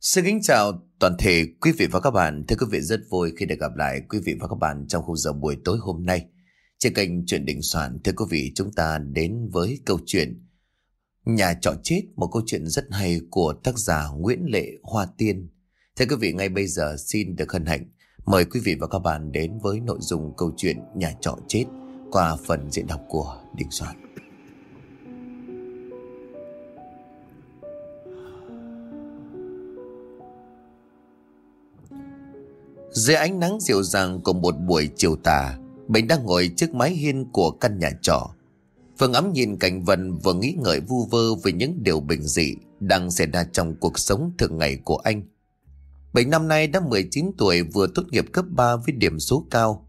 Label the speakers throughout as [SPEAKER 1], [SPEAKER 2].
[SPEAKER 1] Xin kính chào toàn thể quý vị và các bạn. Thưa quý vị rất vui khi được gặp lại quý vị và các bạn trong khung giờ buổi tối hôm nay. Trên kênh Chuyện Đình Soạn, thưa quý vị chúng ta đến với câu chuyện Nhà trọ chết, một câu chuyện rất hay của tác giả Nguyễn Lệ Hoa Tiên. Thưa quý vị ngay bây giờ xin được hân hạnh mời quý vị và các bạn đến với nội dung câu chuyện Nhà trọ chết qua phần diễn đọc của Đình Soạn. Dưới ánh nắng dịu dàng của một buổi chiều tà, Bình đang ngồi trước mái hiên của căn nhà trọ. Vừa ngắm nhìn cảnh vần vừa nghĩ ngợi vu vơ về những điều bình dị đang xảy ra trong cuộc sống thường ngày của anh. Bình năm nay đã 19 tuổi vừa tốt nghiệp cấp 3 với điểm số cao.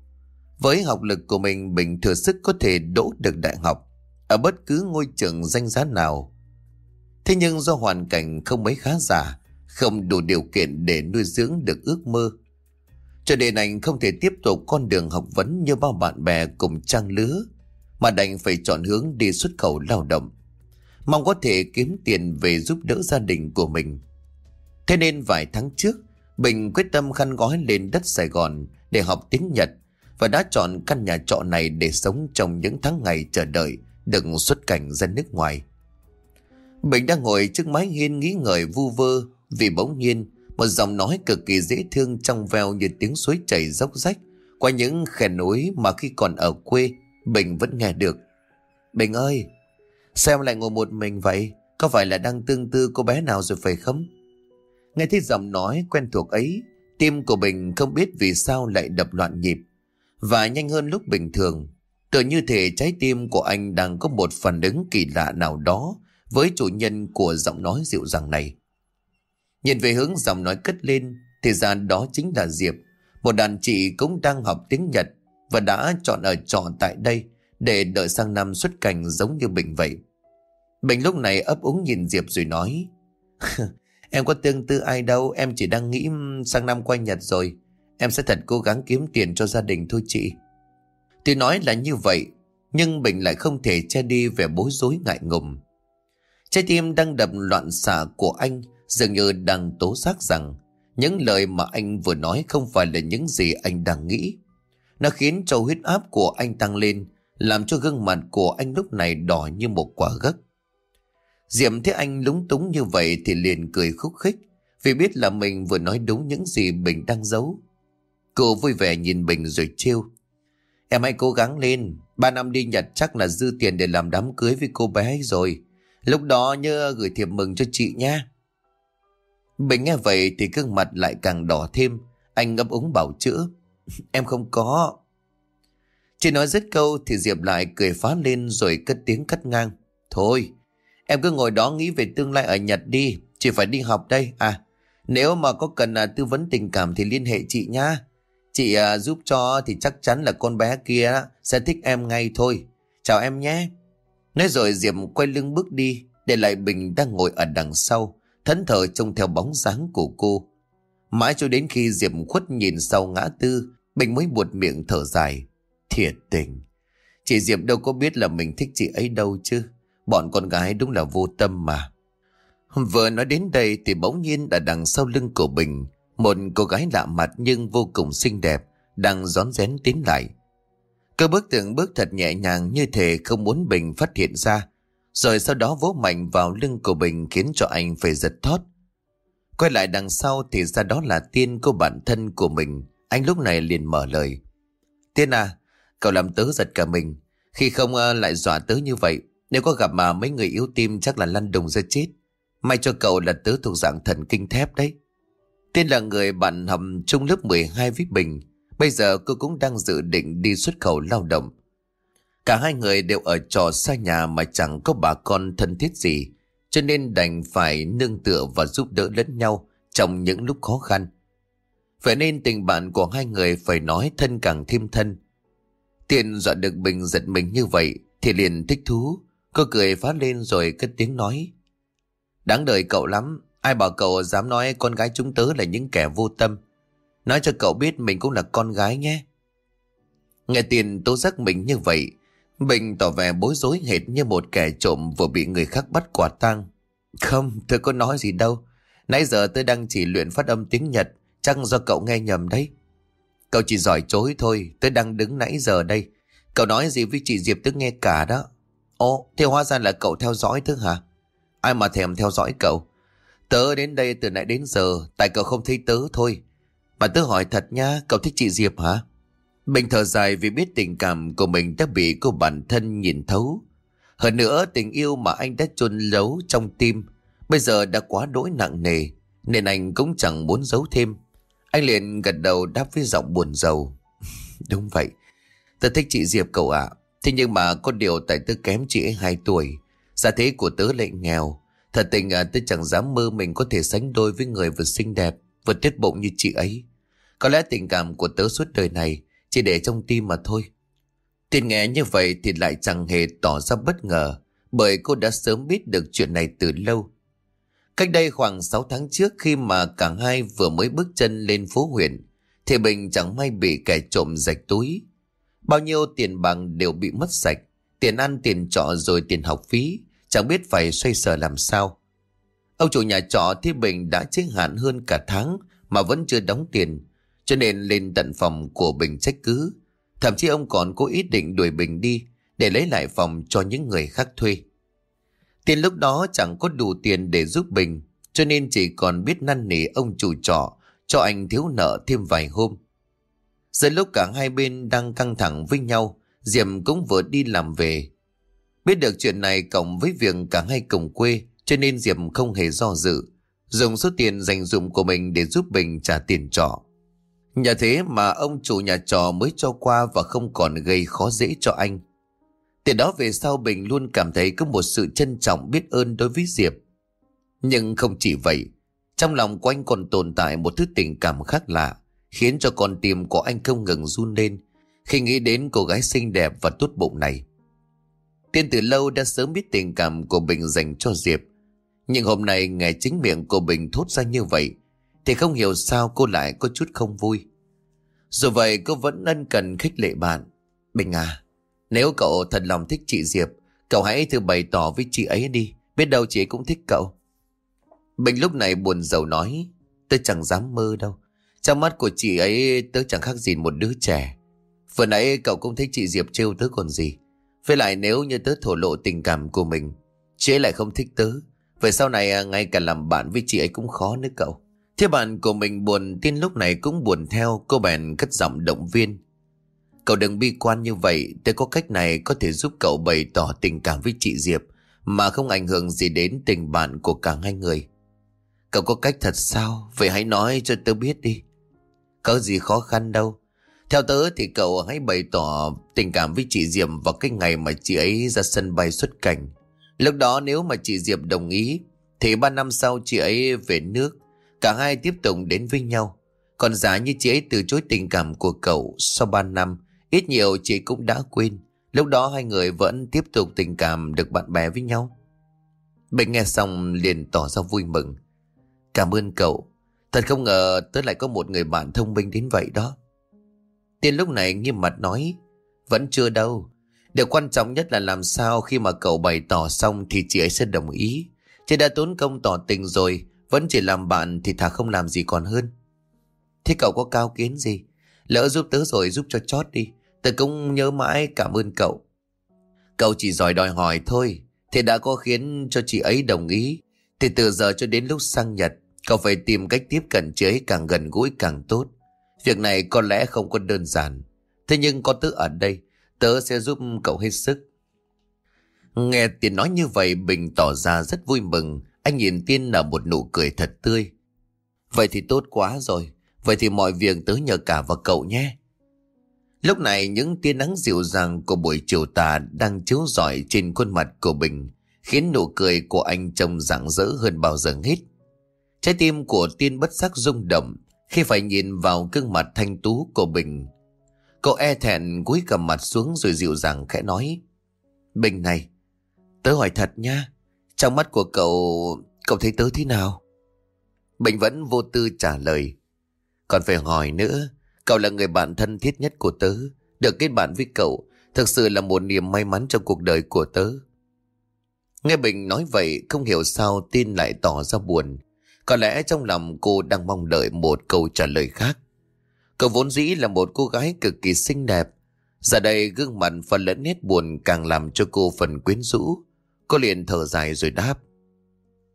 [SPEAKER 1] Với học lực của mình, Bình thừa sức có thể đỗ được đại học ở bất cứ ngôi trường danh giá nào. Thế nhưng do hoàn cảnh không mấy khá giả, không đủ điều kiện để nuôi dưỡng được ước mơ, cho nên anh không thể tiếp tục con đường học vấn như bao bạn bè cùng trang lứa, mà đành phải chọn hướng đi xuất khẩu lao động. Mong có thể kiếm tiền về giúp đỡ gia đình của mình. Thế nên vài tháng trước, Bình quyết tâm khăn gói lên đất Sài Gòn để học tiếng Nhật và đã chọn căn nhà trọ này để sống trong những tháng ngày chờ đợi được xuất cảnh ra nước ngoài. Bình đang ngồi trước mái hiên nghĩ ngợi vu vơ vì bỗng nhiên một giọng nói cực kỳ dễ thương trong veo như tiếng suối chảy dốc rách qua những khe núi mà khi còn ở quê Bình vẫn nghe được. Bình ơi, sao em lại ngồi một mình vậy? Có phải là đang tương tư cô bé nào rồi phải không? Nghe thấy giọng nói quen thuộc ấy, tim của Bình không biết vì sao lại đập loạn nhịp và nhanh hơn lúc bình thường. Tựa như thể trái tim của anh đang có một phản ứng kỳ lạ nào đó với chủ nhân của giọng nói dịu dàng này. Nhìn về hướng giọng nói cất lên, Thì ra đó chính là Diệp. Một đàn chị cũng đang học tiếng Nhật Và đã chọn ở trọ tại đây Để đợi sang năm xuất cảnh giống như Bình vậy. Bình lúc này ấp úng nhìn Diệp rồi nói, Em có tương tư ai đâu, Em chỉ đang nghĩ sang năm quay Nhật rồi. Em sẽ thật cố gắng kiếm tiền cho gia đình thôi chị. Tuy nói là như vậy, Nhưng Bình lại không thể che đi vẻ bối rối ngại ngùng. Trái tim đang đập loạn xạ của anh dường như đang tố giác rằng những lời mà anh vừa nói không phải là những gì anh đang nghĩ. Nó khiến cho huyết áp của anh tăng lên, làm cho gương mặt của anh lúc này đỏ như một quả gấc. Diệm thấy anh lúng túng như vậy thì liền cười khúc khích, vì biết là mình vừa nói đúng những gì Bình đang giấu. Cô vui vẻ nhìn Bình rồi trêu. Em hãy cố gắng lên, ba năm đi Nhật chắc là dư tiền để làm đám cưới với cô bé ấy rồi. Lúc đó nhớ gửi thiệp mừng cho chị nha. Bình nghe vậy thì gương mặt lại càng đỏ thêm. Anh ngấp úng bảo chữa. Em không có. Chỉ nói dứt câu thì Diệp lại cười phá lên rồi cất tiếng cắt ngang. Thôi, em cứ ngồi đó nghĩ về tương lai ở Nhật đi. Chỉ phải đi học đây. À, nếu mà có cần à, tư vấn tình cảm thì liên hệ chị nha. Chị à, giúp cho thì chắc chắn là con bé kia sẽ thích em ngay thôi. Chào em nhé. Nói rồi Diệp quay lưng bước đi để lại Bình đang ngồi ở đằng sau thẫn thờ trông theo bóng dáng của cô. Mãi cho đến khi Diệp khuất nhìn sau ngã tư, Bình mới buột miệng thở dài. Thiệt tình. Chị Diệp đâu có biết là mình thích chị ấy đâu chứ. Bọn con gái đúng là vô tâm mà. Vừa nói đến đây thì bỗng nhiên đã đằng sau lưng của Bình, một cô gái lạ mặt nhưng vô cùng xinh đẹp, đang rón rén tiến lại. Cơ bước từng bước thật nhẹ nhàng như thể không muốn Bình phát hiện ra, rồi sau đó vỗ mạnh vào lưng của Bình khiến cho anh phải giật thót. Quay lại đằng sau thì ra đó là Tiên cô bạn thân của mình. Anh lúc này liền mở lời. Tiên à, cậu làm tớ giật cả mình. Khi không ờ, lại dọa tớ như vậy, nếu có gặp mà mấy người yếu tim chắc là lăn đùng ra chết. May cho cậu là tớ thuộc dạng thần kinh thép đấy. Tiên là người bạn hầm chung lớp 12 với Bình. Bây giờ cô cũng đang dự định đi xuất khẩu lao động. Cả hai người đều ở trò xa nhà mà chẳng có bà con thân thiết gì, cho nên đành phải nương tựa và giúp đỡ lẫn nhau trong những lúc khó khăn. Vậy nên tình bạn của hai người phải nói thân càng thêm thân. Tiện dọa được Bình giật mình như vậy thì liền thích thú. Cô cười phá lên rồi cất tiếng nói. Đáng đời cậu lắm. Ai bảo cậu dám nói con gái chúng tớ là những kẻ vô tâm. Nói cho cậu biết mình cũng là con gái nhé. Nghe tiền tố giác mình như vậy Bình tỏ vẻ bối rối hệt như một kẻ trộm vừa bị người khác bắt quả tang. Không, tôi có nói gì đâu. Nãy giờ tôi đang chỉ luyện phát âm tiếng Nhật, chắc do cậu nghe nhầm đấy. Cậu chỉ giỏi chối thôi, tôi đang đứng nãy giờ đây. Cậu nói gì với chị Diệp tôi nghe cả đó. Ồ, thế hóa ra là cậu theo dõi thứ hả? Ai mà thèm theo dõi cậu? Tớ đến đây từ nãy đến giờ, tại cậu không thấy tớ thôi. Mà tớ hỏi thật nha, cậu thích chị Diệp hả? Mình thở dài vì biết tình cảm của mình đã bị cô bản thân nhìn thấu. Hơn nữa tình yêu mà anh đã chôn giấu trong tim bây giờ đã quá đỗi nặng nề nên anh cũng chẳng muốn giấu thêm. Anh liền gật đầu đáp với giọng buồn rầu. Đúng vậy, tớ thích chị Diệp cậu ạ. Thế nhưng mà có điều tại tớ kém chị ấy 2 tuổi. Gia thế của tớ lại nghèo. Thật tình à, tớ chẳng dám mơ mình có thể sánh đôi với người vừa xinh đẹp, vừa tiết bụng như chị ấy. Có lẽ tình cảm của tớ suốt đời này chỉ để trong tim mà thôi. Tiên nghe như vậy thì lại chẳng hề tỏ ra bất ngờ, bởi cô đã sớm biết được chuyện này từ lâu. Cách đây khoảng 6 tháng trước khi mà cả hai vừa mới bước chân lên phố huyện, thì Bình chẳng may bị kẻ trộm rạch túi. Bao nhiêu tiền bằng đều bị mất sạch, tiền ăn, tiền trọ rồi tiền học phí, chẳng biết phải xoay sở làm sao. Ông chủ nhà trọ thì Bình đã chết hạn hơn cả tháng mà vẫn chưa đóng tiền, cho nên lên tận phòng của Bình trách cứ. Thậm chí ông còn có ý định đuổi Bình đi để lấy lại phòng cho những người khác thuê. Tiền lúc đó chẳng có đủ tiền để giúp Bình, cho nên chỉ còn biết năn nỉ ông chủ trọ cho anh thiếu nợ thêm vài hôm. Giữa lúc cả hai bên đang căng thẳng với nhau, Diệm cũng vừa đi làm về. Biết được chuyện này cộng với việc cả hai cùng quê, cho nên Diệm không hề do dự, dùng số tiền dành dụng của mình để giúp Bình trả tiền trọ. Nhờ thế mà ông chủ nhà trọ mới cho qua và không còn gây khó dễ cho anh. Từ đó về sau Bình luôn cảm thấy có một sự trân trọng biết ơn đối với Diệp. Nhưng không chỉ vậy, trong lòng của anh còn tồn tại một thứ tình cảm khác lạ, khiến cho con tim của anh không ngừng run lên khi nghĩ đến cô gái xinh đẹp và tốt bụng này. Tiên từ lâu đã sớm biết tình cảm của Bình dành cho Diệp, nhưng hôm nay ngày chính miệng của Bình thốt ra như vậy, thì không hiểu sao cô lại có chút không vui. Dù vậy cô vẫn ân cần khích lệ bạn. Bình à, nếu cậu thật lòng thích chị Diệp, cậu hãy thử bày tỏ với chị ấy đi, biết đâu chị ấy cũng thích cậu. Bình lúc này buồn rầu nói, tôi chẳng dám mơ đâu. Trong mắt của chị ấy tớ chẳng khác gì một đứa trẻ. Vừa nãy cậu cũng thấy chị Diệp trêu tớ còn gì. Với lại nếu như tớ thổ lộ tình cảm của mình, chị ấy lại không thích tớ. Vậy sau này à, ngay cả làm bạn với chị ấy cũng khó nữa cậu. Thế bạn của mình buồn tin lúc này cũng buồn theo cô bèn cất giọng động viên. Cậu đừng bi quan như vậy, tôi có cách này có thể giúp cậu bày tỏ tình cảm với chị Diệp mà không ảnh hưởng gì đến tình bạn của cả hai người. Cậu có cách thật sao? Vậy hãy nói cho tớ biết đi. Có gì khó khăn đâu. Theo tớ thì cậu hãy bày tỏ tình cảm với chị Diệp vào cái ngày mà chị ấy ra sân bay xuất cảnh. Lúc đó nếu mà chị Diệp đồng ý thì ba năm sau chị ấy về nước Cả hai tiếp tục đến với nhau. Còn giả như chị ấy từ chối tình cảm của cậu sau 3 năm, ít nhiều chị cũng đã quên. Lúc đó hai người vẫn tiếp tục tình cảm được bạn bè với nhau. Bình nghe xong liền tỏ ra vui mừng. Cảm ơn cậu. Thật không ngờ tớ lại có một người bạn thông minh đến vậy đó. Tiên lúc này nghiêm mặt nói. Vẫn chưa đâu. Điều quan trọng nhất là làm sao khi mà cậu bày tỏ xong thì chị ấy sẽ đồng ý. Chị đã tốn công tỏ tình rồi vẫn chỉ làm bạn thì thà không làm gì còn hơn. Thế cậu có cao kiến gì? Lỡ giúp tớ rồi giúp cho chót đi. Tớ cũng nhớ mãi cảm ơn cậu. Cậu chỉ giỏi đòi hỏi thôi. Thế đã có khiến cho chị ấy đồng ý. Thì từ giờ cho đến lúc sang Nhật, cậu phải tìm cách tiếp cận chị ấy càng gần gũi càng tốt. Việc này có lẽ không có đơn giản. Thế nhưng có tớ ở đây, tớ sẽ giúp cậu hết sức. Nghe tiền nói như vậy Bình tỏ ra rất vui mừng anh nhìn Tiên nở một nụ cười thật tươi. Vậy thì tốt quá rồi. Vậy thì mọi việc tớ nhờ cả vào cậu nhé. Lúc này những tia nắng dịu dàng của buổi chiều tà đang chiếu rọi trên khuôn mặt của Bình, khiến nụ cười của anh trông rạng rỡ hơn bao giờ hết. Trái tim của Tiên bất sắc rung động khi phải nhìn vào gương mặt thanh tú của Bình. Cậu e thẹn cúi cầm mặt xuống rồi dịu dàng khẽ nói. Bình này, tớ hỏi thật nha, trong mắt của cậu, cậu thấy tớ thế nào? Bình vẫn vô tư trả lời. Còn phải hỏi nữa, cậu là người bạn thân thiết nhất của tớ. Được kết bạn với cậu, thực sự là một niềm may mắn trong cuộc đời của tớ. Nghe Bình nói vậy, không hiểu sao tin lại tỏ ra buồn. Có lẽ trong lòng cô đang mong đợi một câu trả lời khác. Cậu vốn dĩ là một cô gái cực kỳ xinh đẹp. Giờ đây gương mặt phần lẫn nét buồn càng làm cho cô phần quyến rũ. Cô liền thở dài rồi đáp.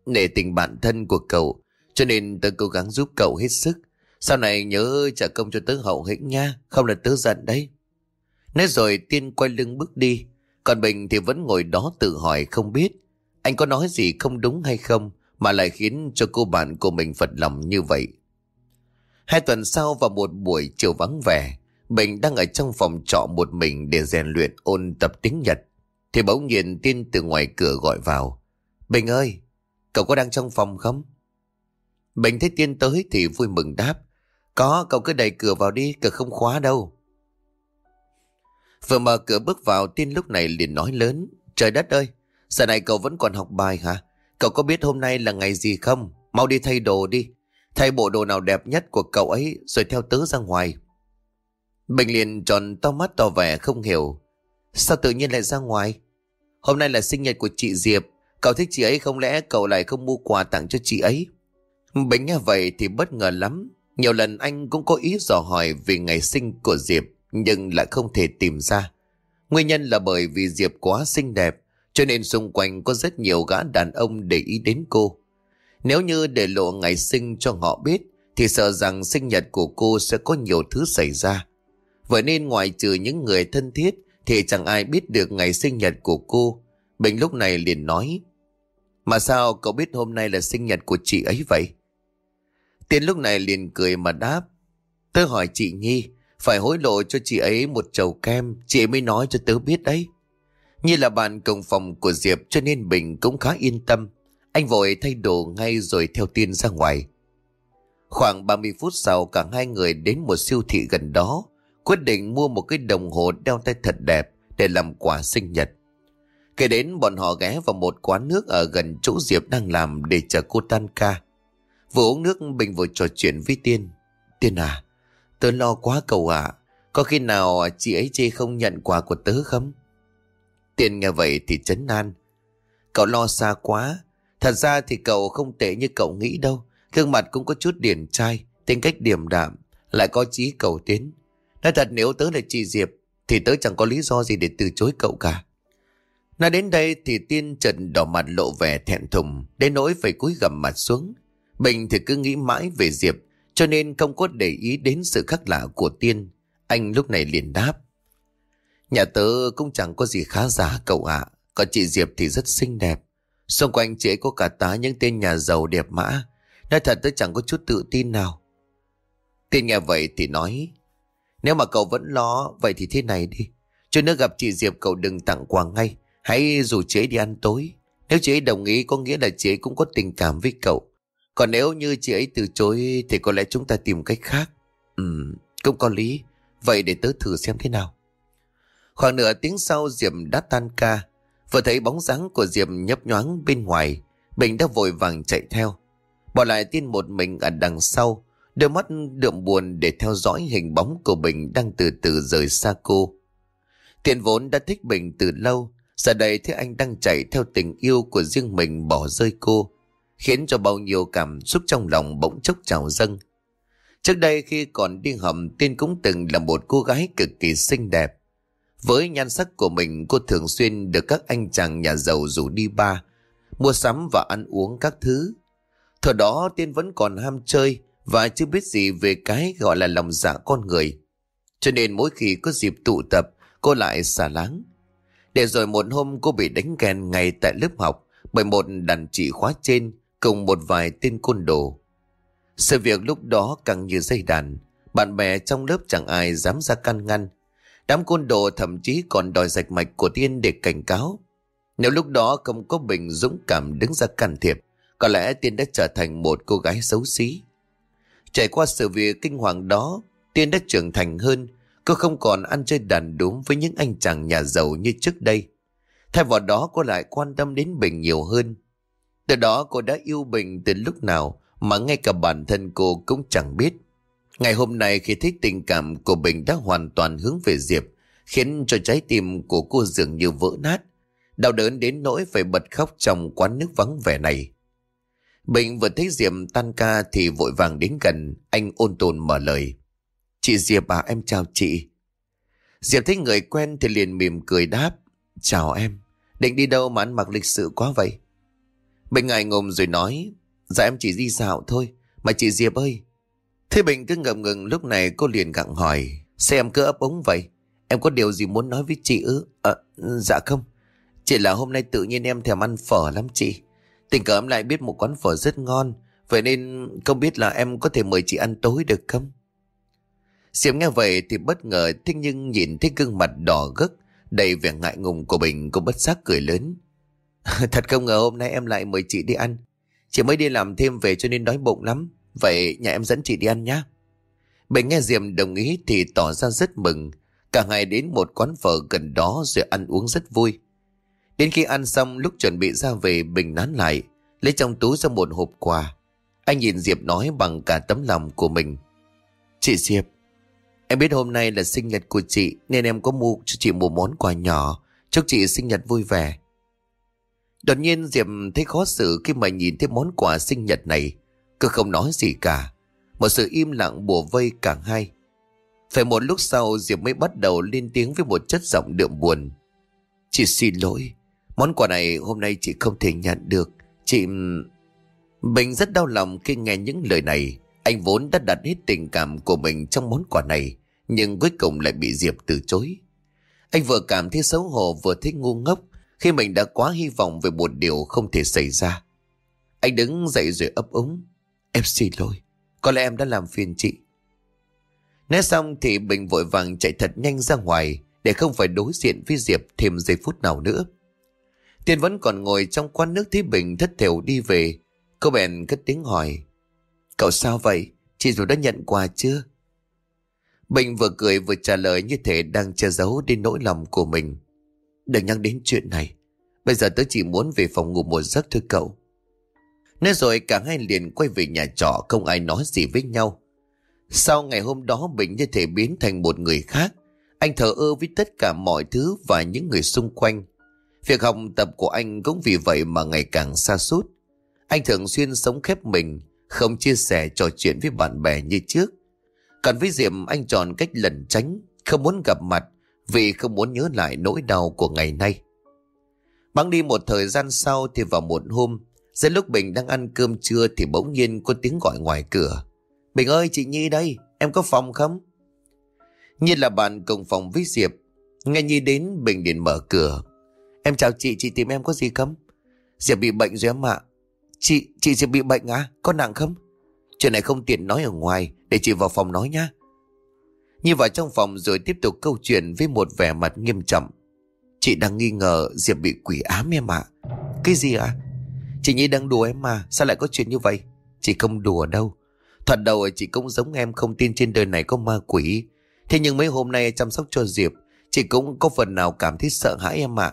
[SPEAKER 1] Nể tình bạn thân của cậu, cho nên tớ cố gắng giúp cậu hết sức. Sau này nhớ trả công cho tớ hậu hĩnh nha, không là tớ giận đấy. Nói rồi tiên quay lưng bước đi, còn Bình thì vẫn ngồi đó tự hỏi không biết. Anh có nói gì không đúng hay không mà lại khiến cho cô bạn của mình phật lòng như vậy. Hai tuần sau vào một buổi chiều vắng vẻ, Bình đang ở trong phòng trọ một mình để rèn luyện ôn tập tiếng Nhật. Thì bỗng nhiên tiên từ ngoài cửa gọi vào. Bình ơi, cậu có đang trong phòng không? Bình thấy tiên tới thì vui mừng đáp. Có, cậu cứ đẩy cửa vào đi, cửa không khóa đâu. Vừa mở cửa bước vào tiên lúc này liền nói lớn. Trời đất ơi, giờ này cậu vẫn còn học bài hả? Cậu có biết hôm nay là ngày gì không? Mau đi thay đồ đi. Thay bộ đồ nào đẹp nhất của cậu ấy rồi theo tớ ra ngoài. Bình liền tròn to mắt to vẻ không hiểu. Sao tự nhiên lại ra ngoài? Hôm nay là sinh nhật của chị Diệp. Cậu thích chị ấy không lẽ cậu lại không mua quà tặng cho chị ấy? Bánh nghe vậy thì bất ngờ lắm. Nhiều lần anh cũng có ý dò hỏi về ngày sinh của Diệp, nhưng lại không thể tìm ra. Nguyên nhân là bởi vì Diệp quá xinh đẹp, cho nên xung quanh có rất nhiều gã đàn ông để ý đến cô. Nếu như để lộ ngày sinh cho họ biết, thì sợ rằng sinh nhật của cô sẽ có nhiều thứ xảy ra. Vậy nên ngoài trừ những người thân thiết thì chẳng ai biết được ngày sinh nhật của cô. Bình lúc này liền nói, Mà sao cậu biết hôm nay là sinh nhật của chị ấy vậy? Tiến lúc này liền cười mà đáp, Tớ hỏi chị Nhi, Phải hối lộ cho chị ấy một chầu kem, Chị ấy mới nói cho tớ biết đấy Như là bạn cùng phòng của Diệp Cho nên Bình cũng khá yên tâm Anh vội thay đồ ngay rồi theo Tiên ra ngoài Khoảng 30 phút sau cả hai người đến một siêu thị gần đó Quyết định mua một cái đồng hồ đeo tay thật đẹp Để làm quà sinh nhật Kể đến bọn họ ghé vào một quán nước Ở gần chỗ Diệp đang làm Để chờ cô tan ca Vừa uống nước Bình vừa trò chuyện với Tiên. Tiên à, tớ lo quá cậu ạ. Có khi nào chị ấy chê không nhận quà của tớ không? Tiên nghe vậy thì chấn an. Cậu lo xa quá. Thật ra thì cậu không tệ như cậu nghĩ đâu. Gương mặt cũng có chút điển trai, tính cách điềm đạm, lại có chí cầu tiến. Nói thật nếu tớ là chị Diệp, thì tớ chẳng có lý do gì để từ chối cậu cả. Nói đến đây thì tiên trần đỏ mặt lộ vẻ thẹn thùng, đến nỗi phải cúi gầm mặt xuống. Bình thì cứ nghĩ mãi về Diệp, cho nên không có để ý đến sự khác lạ của Tiên. Anh lúc này liền đáp. Nhà tớ cũng chẳng có gì khá giả cậu ạ, còn chị Diệp thì rất xinh đẹp. Xung quanh chị ấy có cả tá những tên nhà giàu đẹp mã. Nói thật tớ chẳng có chút tự tin nào. Tiên nghe vậy thì nói. Nếu mà cậu vẫn lo, vậy thì thế này đi. Cho nữa gặp chị Diệp cậu đừng tặng quà ngay. Hãy rủ chị ấy đi ăn tối. Nếu chị ấy đồng ý có nghĩa là chị ấy cũng có tình cảm với cậu. Còn nếu như chị ấy từ chối thì có lẽ chúng ta tìm cách khác. Ừ, cũng có lý. Vậy để tớ thử xem thế nào. Khoảng nửa tiếng sau Diệp đã tan ca. Vừa thấy bóng dáng của Diệp nhấp nhoáng bên ngoài. Bình đã vội vàng chạy theo. Bỏ lại tin một mình ở đằng sau. Đôi mắt đượm buồn để theo dõi hình bóng của Bình đang từ từ rời xa cô. Tiền vốn đã thích Bình từ lâu. Giờ đây thấy anh đang chạy theo tình yêu của riêng mình bỏ rơi cô khiến cho bao nhiêu cảm xúc trong lòng bỗng chốc trào dâng. Trước đây khi còn đi hầm, Tiên cũng từng là một cô gái cực kỳ xinh đẹp. Với nhan sắc của mình, cô thường xuyên được các anh chàng nhà giàu rủ đi ba, mua sắm và ăn uống các thứ. Thời đó Tiên vẫn còn ham chơi và chưa biết gì về cái gọi là lòng dạ con người. Cho nên mỗi khi có dịp tụ tập, cô lại xả láng. Để rồi một hôm cô bị đánh ghen ngay tại lớp học bởi một đàn chị khóa trên cùng một vài tên côn đồ. Sự việc lúc đó càng như dây đàn, bạn bè trong lớp chẳng ai dám ra can ngăn. Đám côn đồ thậm chí còn đòi rạch mạch của Tiên để cảnh cáo. Nếu lúc đó không có Bình dũng cảm đứng ra can thiệp, có lẽ Tiên đã trở thành một cô gái xấu xí. Trải qua sự việc kinh hoàng đó, Tiên đã trưởng thành hơn, cô không còn ăn chơi đàn đúng với những anh chàng nhà giàu như trước đây. Thay vào đó cô lại quan tâm đến Bình nhiều hơn. Từ đó cô đã yêu Bình từ lúc nào mà ngay cả bản thân cô cũng chẳng biết. Ngày hôm nay khi thấy tình cảm của Bình đã hoàn toàn hướng về Diệp, khiến cho trái tim của cô dường như vỡ nát, đau đớn đến nỗi phải bật khóc trong quán nước vắng vẻ này. Bình vừa thấy Diệp tan ca thì vội vàng đến gần, anh ôn tồn mở lời. Chị Diệp à, em chào chị. Diệp thấy người quen thì liền mỉm cười đáp. Chào em, định đi đâu mà ăn mặc lịch sự quá vậy? Bình ngại ngùng rồi nói, dạ em chỉ đi dạo thôi, mà chị Diệp ơi. Thế Bình cứ ngập ngừng lúc này cô liền gặng hỏi, sao em cứ ấp ống vậy? Em có điều gì muốn nói với chị ư? À, dạ không, chỉ là hôm nay tự nhiên em thèm ăn phở lắm chị. Tình cờ em lại biết một quán phở rất ngon, vậy nên không biết là em có thể mời chị ăn tối được không? Diệp nghe vậy thì bất ngờ thế nhưng nhìn thấy gương mặt đỏ gấc đầy vẻ ngại ngùng của Bình cô bất giác cười lớn. Thật không ngờ hôm nay em lại mời chị đi ăn. Chị mới đi làm thêm về cho nên đói bụng lắm. Vậy nhà em dẫn chị đi ăn nhé. Bình nghe Diệp đồng ý thì tỏ ra rất mừng. Cả hai đến một quán phở gần đó rồi ăn uống rất vui. Đến khi ăn xong lúc chuẩn bị ra về Bình nán lại, lấy trong túi ra một hộp quà. Anh nhìn Diệp nói bằng cả tấm lòng của mình. Chị Diệp, em biết hôm nay là sinh nhật của chị nên em có mua cho chị một món quà nhỏ. Chúc chị sinh nhật vui vẻ. Đột nhiên Diệp thấy khó xử khi mà nhìn thấy món quà sinh nhật này. Cứ không nói gì cả. Một sự im lặng bùa vây cả hai. Phải một lúc sau Diệp mới bắt đầu lên tiếng với một chất giọng đượm buồn. Chị xin lỗi. Món quà này hôm nay chị không thể nhận được. Chị... Bình rất đau lòng khi nghe những lời này. Anh vốn đã đặt hết tình cảm của mình trong món quà này. Nhưng cuối cùng lại bị Diệp từ chối. Anh vừa cảm thấy xấu hổ, vừa thấy ngu ngốc, khi mình đã quá hy vọng về một điều không thể xảy ra. Anh đứng dậy rồi ấp úng. Em xin lỗi. Có lẽ em đã làm phiền chị. Nói xong thì Bình vội vàng chạy thật nhanh ra ngoài, để không phải đối diện với Diệp thêm giây phút nào nữa. Tiên vẫn còn ngồi trong quán nước thấy Bình thất thểu đi về. Cô bèn cất tiếng hỏi. Cậu sao vậy? Chị dù đã nhận quà chưa? Bình vừa cười vừa trả lời như thể đang che giấu đi nỗi lòng của mình. Đừng nhắc đến chuyện này. Bây giờ tớ chỉ muốn về phòng ngủ một giấc thôi cậu. Nói rồi cả hai liền quay về nhà trọ, không ai nói gì với nhau. Sau ngày hôm đó, Bình như thể biến thành một người khác. Anh thờ ơ với tất cả mọi thứ và những người xung quanh. Việc học tập của anh cũng vì vậy mà ngày càng xa sút Anh thường xuyên sống khép mình, không chia sẻ trò chuyện với bạn bè như trước. Còn với Diệm anh chọn cách lẩn tránh, không muốn gặp mặt vì không muốn nhớ lại nỗi đau của ngày nay. Băng đi một thời gian sau thì vào một hôm, giữa lúc Bình đang ăn cơm trưa thì bỗng nhiên có tiếng gọi ngoài cửa. Bình ơi chị Nhi đây, em có phòng không? Nhi là bạn cùng phòng với Diệp. Nghe Nhi đến Bình điện mở cửa. Em chào chị, chị tìm em có gì không? Diệp bị bệnh rồi em ạ. Chị, chị Diệp bị bệnh à? Có nặng không? Chuyện này không tiện nói ở ngoài, để chị vào phòng nói nhá. Nhi vào trong phòng rồi tiếp tục câu chuyện với một vẻ mặt nghiêm trọng. Chị đang nghi ngờ Diệp bị quỷ ám em ạ. Cái gì ạ? À? Chị Nhi đang đùa em mà, sao lại có chuyện như vậy? Chị không đùa đâu. Thật đầu chị cũng giống em không tin trên đời này có ma quỷ. Thế nhưng mấy hôm nay chăm sóc cho Diệp, chị cũng có phần nào cảm thấy sợ hãi em ạ.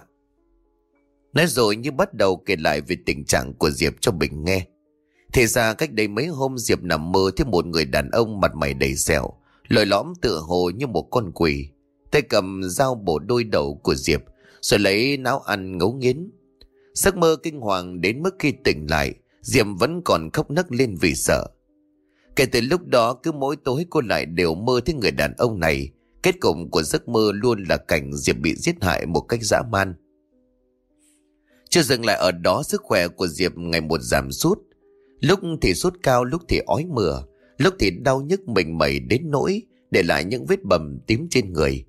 [SPEAKER 1] Nói rồi như bắt đầu kể lại về tình trạng của Diệp cho Bình nghe. Thế ra cách đây mấy hôm Diệp nằm mơ thấy một người đàn ông mặt mày đầy sẹo, lồi lõm tựa hồ như một con quỷ. Tay cầm dao bổ đôi đầu của Diệp, rồi lấy náo ăn ngấu nghiến. Giấc mơ kinh hoàng đến mức khi tỉnh lại, Diệp vẫn còn khóc nấc lên vì sợ. Kể từ lúc đó cứ mỗi tối cô lại đều mơ thấy người đàn ông này. Kết cục của giấc mơ luôn là cảnh Diệp bị giết hại một cách dã man. Chưa dừng lại ở đó sức khỏe của Diệp ngày một giảm sút. Lúc thì sốt cao, lúc thì ói mửa, lúc thì đau nhức mình mẩy đến nỗi để lại những vết bầm tím trên người.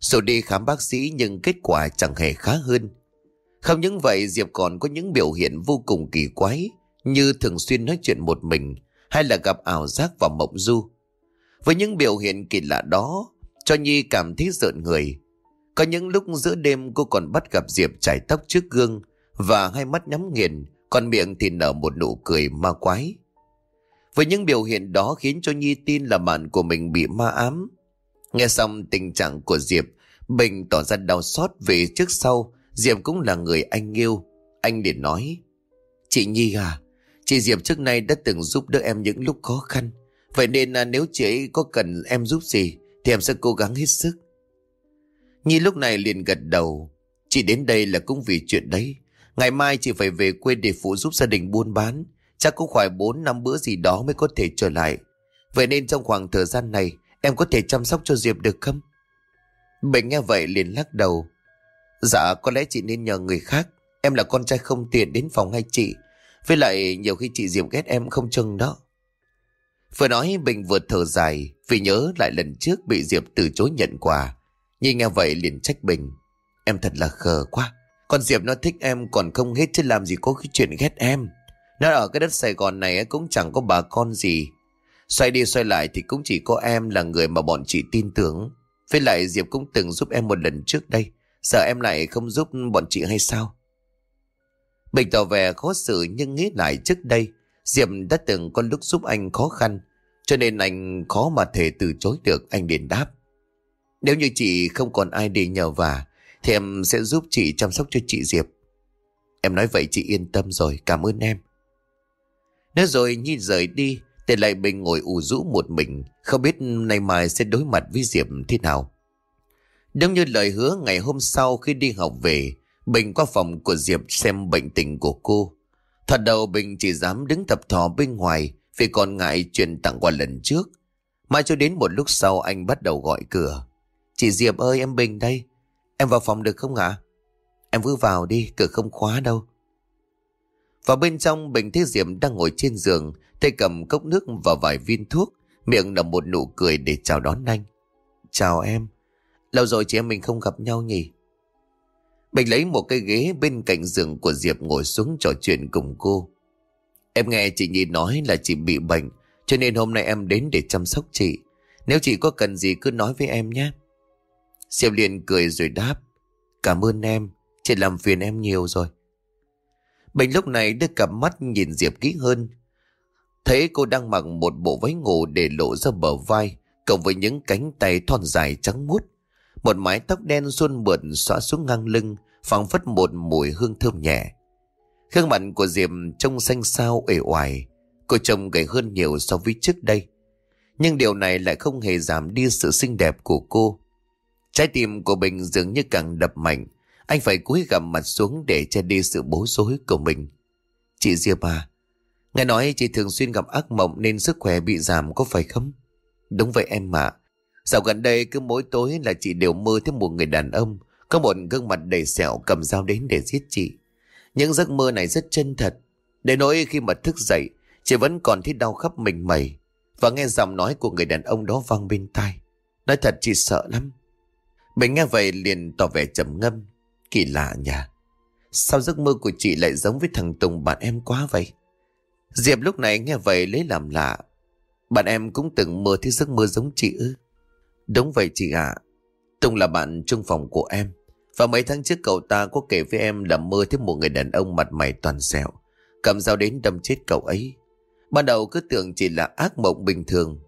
[SPEAKER 1] Dù đi khám bác sĩ nhưng kết quả chẳng hề khá hơn. Không những vậy Diệp còn có những biểu hiện vô cùng kỳ quái như thường xuyên nói chuyện một mình hay là gặp ảo giác và mộng du. Với những biểu hiện kỳ lạ đó, cho Nhi cảm thấy rợn người. Có những lúc giữa đêm cô còn bắt gặp Diệp chải tóc trước gương và hai mắt nhắm nghiền, còn miệng thì nở một nụ cười ma quái. Với những biểu hiện đó khiến cho Nhi tin là bạn của mình bị ma ám. Nghe xong tình trạng của Diệp, Bình tỏ ra đau xót vì trước sau Diệp cũng là người anh yêu. Anh liền nói, Chị Nhi à, chị Diệp trước nay đã từng giúp đỡ em những lúc khó khăn. Vậy nên là nếu chị ấy có cần em giúp gì thì em sẽ cố gắng hết sức. Nhi lúc này liền gật đầu. Chị đến đây là cũng vì chuyện đấy. Ngày mai chị phải về quê để phụ giúp gia đình buôn bán. Chắc cũng khoảng 4 năm bữa gì đó mới có thể trở lại. Vậy nên trong khoảng thời gian này, em có thể chăm sóc cho Diệp được không? Bình nghe vậy liền lắc đầu. Dạ có lẽ chị nên nhờ người khác. Em là con trai không tiện đến phòng hay chị. Với lại nhiều khi chị Diệp ghét em không chừng đó. Vừa nói, Bình vừa thở dài, vì nhớ lại lần trước bị Diệp từ chối nhận quà. Nhi nghe vậy liền trách Bình. Em thật là khờ quá. Con Diệp nó thích em còn không hết chứ làm gì có cái chuyện ghét em. Nó ở cái đất Sài Gòn này cũng chẳng có bà con gì. Xoay đi xoay lại thì cũng chỉ có em là người mà bọn chị tin tưởng. Với lại Diệp cũng từng giúp em một lần trước đây. Sợ em lại không giúp bọn chị hay sao? Bình tỏ vẻ khó xử nhưng nghĩ lại trước đây. Diệp đã từng có lúc giúp anh khó khăn. Cho nên anh khó mà thể từ chối được, anh liền đáp. Nếu như chị không còn ai để nhờ vả thì em sẽ giúp chị chăm sóc cho chị Diệp. Em nói vậy chị yên tâm rồi, cảm ơn em. Nói rồi Nhi rời đi, để lại Bình ngồi ủ rũ một mình, không biết nay mai sẽ đối mặt với Diệp thế nào. Đúng như lời hứa ngày hôm sau khi đi học về, Bình qua phòng của Diệp xem bệnh tình của cô. Thật đầu Bình chỉ dám đứng tập thò bên ngoài vì còn ngại chuyện tặng quà lần trước. mãi cho đến một lúc sau anh bắt đầu gọi cửa. Chị Diệp ơi em Bình đây, Em vào phòng được không ạ? Em cứ vào đi, cửa không khóa đâu. Vào bên trong, Bình thấy Diệp đang ngồi trên giường, tay cầm cốc nước và vài viên thuốc, miệng nở một nụ cười để chào đón anh. Chào em. Lâu rồi chị em mình không gặp nhau nhỉ? Bình lấy một cái ghế bên cạnh giường của Diệp ngồi xuống trò chuyện cùng cô. Em nghe chị Nhi nói là chị bị bệnh, cho nên hôm nay em đến để chăm sóc chị. Nếu chị có cần gì cứ nói với em nhé. Diệp liền cười rồi đáp. Cảm ơn em, chị làm phiền em nhiều rồi. Bình lúc này đưa cặp mắt nhìn Diệp kỹ hơn. Thấy cô đang mặc một bộ váy ngủ để lộ ra bờ vai, cộng với những cánh tay thon dài trắng muốt. Một mái tóc đen xuân mượn xõa xuống ngang lưng, phảng phất một mùi hương thơm nhẹ. Khương mặt của Diệp trông xanh xao uể oải, cô trông gầy hơn nhiều so với trước đây. Nhưng điều này lại không hề giảm đi sự xinh đẹp của cô. Trái tim của Bình dường như càng đập mạnh. Anh phải cúi gằm mặt xuống để che đi sự bối rối của mình. Chị Diệp à, nghe nói chị thường xuyên gặp ác mộng nên sức khỏe bị giảm có phải không? Đúng vậy em ạ. Dạo gần đây cứ mỗi tối là chị đều mơ thấy một người đàn ông có một gương mặt đầy sẹo cầm dao đến để giết chị. Những giấc mơ này rất chân thật. Để nỗi khi mà thức dậy, chị vẫn còn thấy đau khắp mình mẩy và nghe giọng nói của người đàn ông đó vang bên tai. Nói thật chị sợ lắm. Bình nghe vậy liền tỏ vẻ trầm ngâm. Kỳ lạ nhỉ? Sao giấc mơ của chị lại giống với thằng Tùng bạn em quá vậy? Diệp lúc này nghe vậy lấy làm lạ. Bạn em cũng từng mơ thấy giấc mơ giống chị ư? Đúng vậy chị ạ. Tùng là bạn chung phòng của em. Và mấy tháng trước cậu ta có kể với em là mơ thấy một người đàn ông mặt mày toàn sẹo. Cầm dao đến đâm chết cậu ấy. Ban đầu cứ tưởng chỉ là ác mộng bình thường.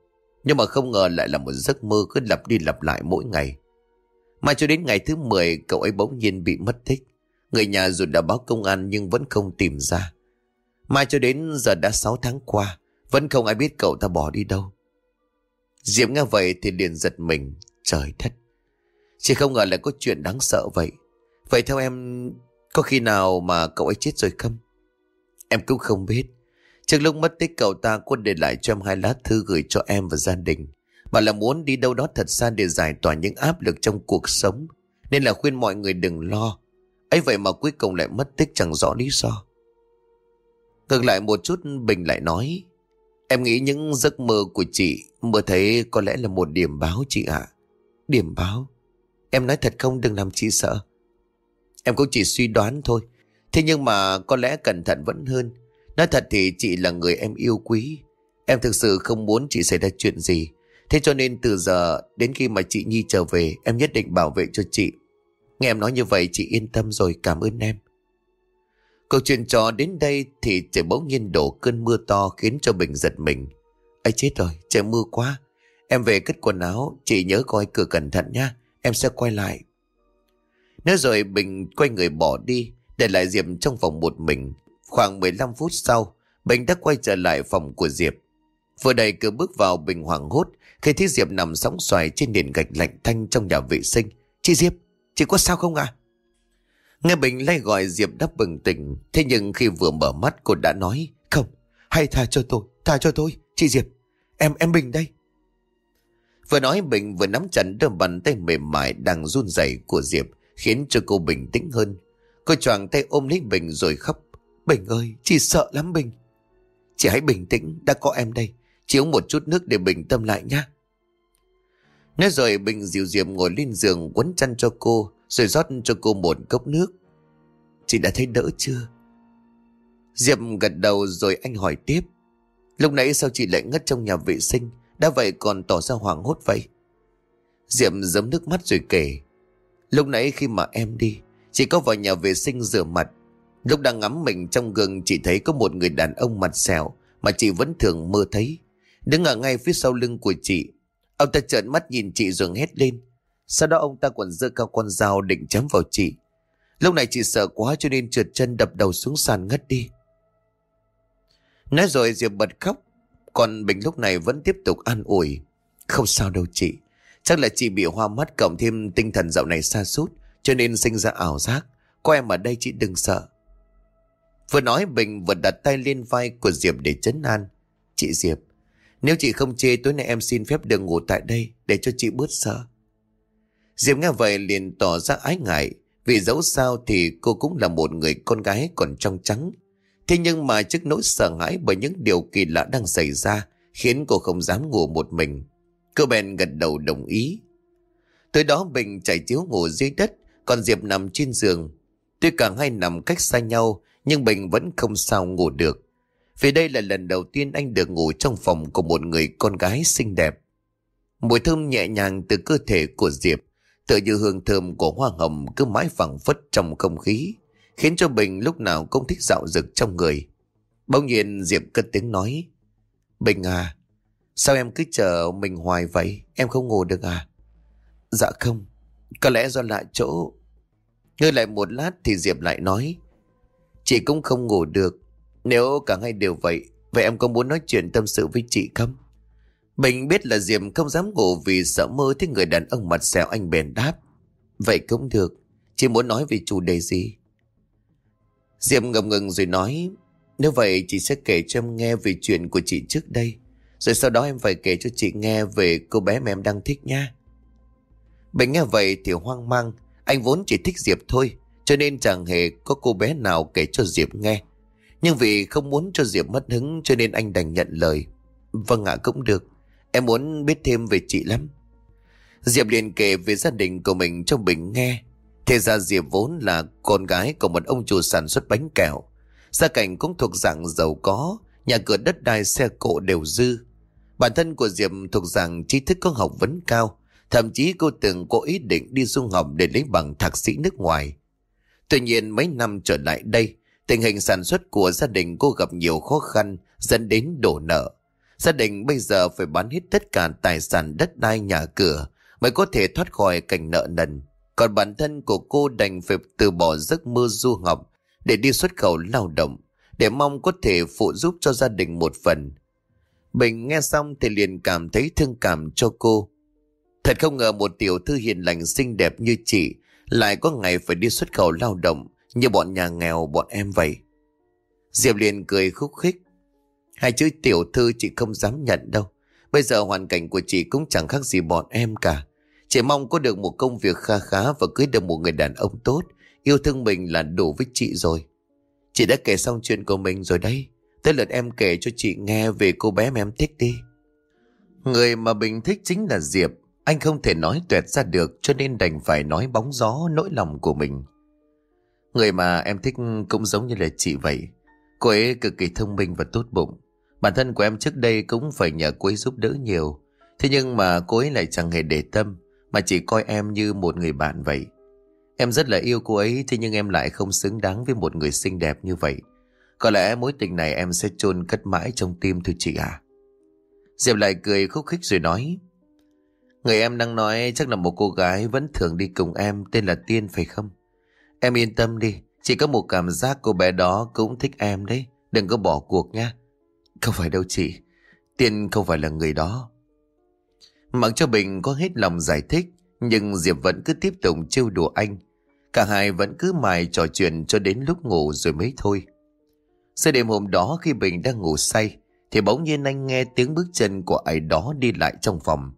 [SPEAKER 1] Nhưng mà không ngờ lại là một giấc mơ cứ lặp đi lặp lại mỗi ngày. Mà cho đến ngày thứ 10 cậu ấy bỗng nhiên bị mất tích. Người nhà dù đã báo công an nhưng vẫn không tìm ra. Mai cho đến giờ đã 6 tháng qua, vẫn không ai biết cậu ta bỏ đi đâu. Diệm nghe vậy thì liền giật mình, trời thất. Chỉ không ngờ lại có chuyện đáng sợ vậy. Vậy theo em, có khi nào mà cậu ấy chết rồi không? Em cũng không biết. Trước lúc mất tích cậu ta có để lại cho em hai lá thư gửi cho em và gia đình mà là muốn đi đâu đó thật xa để giải tỏa những áp lực trong cuộc sống. Nên là khuyên mọi người đừng lo. ấy vậy mà cuối cùng lại mất tích chẳng rõ lý do. Ngược lại một chút, Bình lại nói. Em nghĩ những giấc mơ của chị, mơ thấy có lẽ là một điểm báo chị ạ. Điểm báo? Em nói thật không đừng làm chị sợ. Em cũng chỉ suy đoán thôi. Thế nhưng mà có lẽ cẩn thận vẫn hơn. Nói thật thì chị là người em yêu quý. Em thực sự không muốn chị xảy ra chuyện gì. Thế cho nên từ giờ đến khi mà chị Nhi trở về em nhất định bảo vệ cho chị. Nghe em nói như vậy chị yên tâm rồi cảm ơn em. Câu chuyện trò đến đây thì trời bỗng nhiên đổ cơn mưa to khiến cho Bình giật mình. ấy chết rồi, trời mưa quá. Em về cất quần áo, chị nhớ coi cửa cẩn thận nha, em sẽ quay lại. Nói rồi Bình quay người bỏ đi, để lại Diệp trong phòng một mình. Khoảng 15 phút sau, Bình đã quay trở lại phòng của Diệp. Vừa đẩy cửa bước vào Bình hoảng hốt khi thấy Diệp nằm sóng xoài trên nền gạch lạnh thanh trong nhà vệ sinh. Chị Diệp, chị có sao không à? Nghe Bình lay gọi Diệp đắp bừng tỉnh. Thế nhưng khi vừa mở mắt cô đã nói. Không,
[SPEAKER 2] Hay tha cho tôi, tha cho tôi, chị Diệp. Em, em Bình đây.
[SPEAKER 1] Vừa nói Bình vừa nắm chặt đôi bàn tay mềm mại đang run rẩy của Diệp khiến cho cô bình tĩnh hơn. Cô choàng tay ôm lấy Bình rồi khóc. Bình ơi, chị sợ lắm Bình. Chị hãy bình tĩnh, đã có em đây. Chị uống một chút nước để bình tâm lại nhé. Nói rồi Bình dịu diệp ngồi lên giường quấn chăn cho cô rồi rót cho cô một cốc nước. Chị đã thấy đỡ chưa? Diệp gật đầu rồi anh hỏi tiếp. Lúc nãy sao chị lại ngất trong nhà vệ sinh? Đã vậy còn tỏ ra hoảng hốt vậy? Diệp giấm nước mắt rồi kể. Lúc nãy khi mà em đi, chị có vào nhà vệ sinh rửa mặt. Lúc đang ngắm mình trong gương chị thấy có một người đàn ông mặt xẻo mà chị vẫn thường mơ thấy. Đứng ở ngay phía sau lưng của chị. Ông ta trợn mắt nhìn chị rồi hét lên. Sau đó ông ta còn giơ cao con dao định chém vào chị. Lúc này chị sợ quá cho nên trượt chân đập đầu xuống sàn ngất đi. Nói rồi Diệp bật khóc. Còn Bình lúc này vẫn tiếp tục an ủi. Không sao đâu chị. Chắc là chị bị hoa mắt cộng thêm tinh thần dạo này xa sút cho nên sinh ra ảo giác. Có em ở đây chị đừng sợ. Vừa nói Bình vừa đặt tay lên vai của Diệp để chấn an. Chị Diệp, nếu chị không chê, tối nay em xin phép được ngủ tại đây để cho chị bớt sợ. Diệp nghe vậy liền tỏ ra ái ngại, vì dẫu sao thì cô cũng là một người con gái còn trong trắng. Thế nhưng mà trước nỗi sợ hãi bởi những điều kỳ lạ đang xảy ra, khiến cô không dám ngủ một mình. Cô bèn gật đầu đồng ý. Tới đó Bình chảy chiếu ngủ dưới đất, còn Diệp nằm trên giường. Tuy cả hai nằm cách xa nhau, nhưng Bình vẫn không sao ngủ được. Vì đây là lần đầu tiên anh được ngủ trong phòng của một người con gái xinh đẹp. Mùi thơm nhẹ nhàng từ cơ thể của Diệp Tựa như hương thơm của hoa hồng cứ mãi phẳng phất trong không khí, khiến cho Bình lúc nào cũng thích dạo rực trong người. Bỗng nhiên Diệp cất tiếng nói, Bình à, sao em cứ chờ mình hoài vậy, em không ngủ được à? Dạ không, có lẽ do lại chỗ. Ngơi lại một lát thì Diệp lại nói, Chị cũng không ngủ được, nếu cả hai đều vậy, vậy em có muốn nói chuyện tâm sự với chị không? Bình biết là Diệm không dám ngủ vì sợ mơ thấy người đàn ông mặt xẻo anh bền đáp. Vậy cũng được, chị muốn nói về chủ đề gì? Diệm ngập ngừng rồi nói, nếu vậy chị sẽ kể cho em nghe về chuyện của chị trước đây. Rồi sau đó em phải kể cho chị nghe về cô bé mà em đang thích nha. Bình nghe vậy thì hoang mang, anh vốn chỉ thích Diệp thôi, cho nên chẳng hề có cô bé nào kể cho Diệp nghe. Nhưng vì không muốn cho Diệp mất hứng cho nên anh đành nhận lời. Vâng ạ cũng được. Em muốn biết thêm về chị lắm. Diệp liền kể về gia đình của mình cho Bình nghe. Thế ra Diệp vốn là con gái của một ông chủ sản xuất bánh kẹo. Gia cảnh cũng thuộc dạng giàu có, nhà cửa đất đai xe cộ đều dư. Bản thân của Diệp thuộc dạng trí thức có học vấn cao, thậm chí cô từng có ý định đi du học để lấy bằng thạc sĩ nước ngoài. Tuy nhiên mấy năm trở lại đây, tình hình sản xuất của gia đình cô gặp nhiều khó khăn dẫn đến đổ nợ. Gia đình bây giờ phải bán hết tất cả tài sản đất đai nhà cửa mới có thể thoát khỏi cảnh nợ nần. Còn bản thân của cô đành phải từ bỏ giấc mơ du học để đi xuất khẩu lao động, để mong có thể phụ giúp cho gia đình một phần. Bình nghe xong thì liền cảm thấy thương cảm cho cô. Thật không ngờ một tiểu thư hiền lành xinh đẹp như chị lại có ngày phải đi xuất khẩu lao động như bọn nhà nghèo, bọn em vậy. Diệp liền cười khúc khích. Hai chữ tiểu thư chị không dám nhận đâu. Bây giờ hoàn cảnh của chị cũng chẳng khác gì bọn em cả. Chị mong có được một công việc kha khá và cưới được một người đàn ông tốt. Yêu thương mình là đủ với chị rồi. Chị đã kể xong chuyện của mình rồi đấy. Tới lượt em kể cho chị nghe về cô bé mà em thích đi. Người mà Bình thích chính là Diệp. Anh không thể nói tuyệt ra được cho nên đành phải nói bóng gió nỗi lòng của mình. Người mà em thích cũng giống như là chị vậy. Cô ấy cực kỳ thông minh và tốt bụng. Bản thân của em trước đây cũng phải nhờ cô ấy giúp đỡ nhiều. Thế nhưng mà cô ấy lại chẳng hề để tâm, mà chỉ coi em như một người bạn vậy. Em rất là yêu cô ấy, thế nhưng em lại không xứng đáng với một người xinh đẹp như vậy. Có lẽ mối tình này em sẽ chôn cất mãi trong tim thôi chị à. Diệp lại cười khúc khích rồi nói. Người em đang nói chắc là một cô gái vẫn thường đi cùng em tên là Tiên phải không? Em yên tâm đi, chỉ có một cảm giác cô bé đó cũng thích em đấy. Đừng có bỏ cuộc nha. Không phải đâu chị. Tiên không phải là người đó. Mặc cho Bình có hết lòng giải thích, nhưng Diệp vẫn cứ tiếp tục trêu đùa anh. Cả hai vẫn cứ mài trò chuyện cho đến lúc ngủ rồi mới thôi. Sau đêm hôm đó khi Bình đang ngủ say thì bỗng nhiên anh nghe tiếng bước chân của ai đó đi lại trong phòng.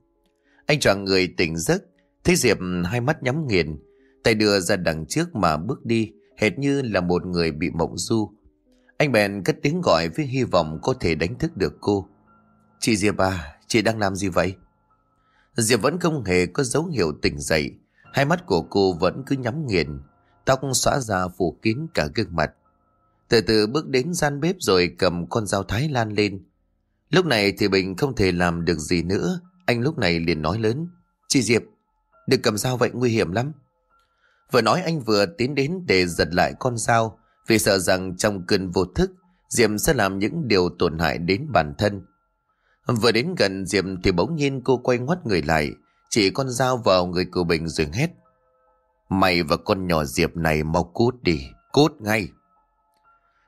[SPEAKER 1] Anh chọn người tỉnh giấc, thấy Diệp hai mắt nhắm nghiền, tay đưa ra đằng trước mà bước đi, hệt như là một người bị mộng du. Anh bèn cất tiếng gọi với hy vọng có thể đánh thức được cô. Chị Diệp à, chị đang làm gì vậy? Diệp vẫn không hề có dấu hiệu tỉnh dậy, hai mắt của cô vẫn cứ nhắm nghiền, tóc xóa ra phủ kín cả gương mặt. Từ từ bước đến gian bếp rồi cầm con dao thái lan lên. Lúc này thì Bình không thể làm được gì nữa. Anh lúc này liền nói lớn. Chị Diệp, đừng cầm dao vậy nguy hiểm lắm. Vừa nói anh vừa tiến đến để giật lại con dao vì sợ rằng trong cơn vô thức Diệp sẽ làm những điều tổn hại đến bản thân. Vừa đến gần Diệp thì bỗng nhiên cô quay ngoắt người lại chỉ con dao vào người của Bình rồi hét. Mày và con nhỏ Diệp này mau cút đi, cút ngay.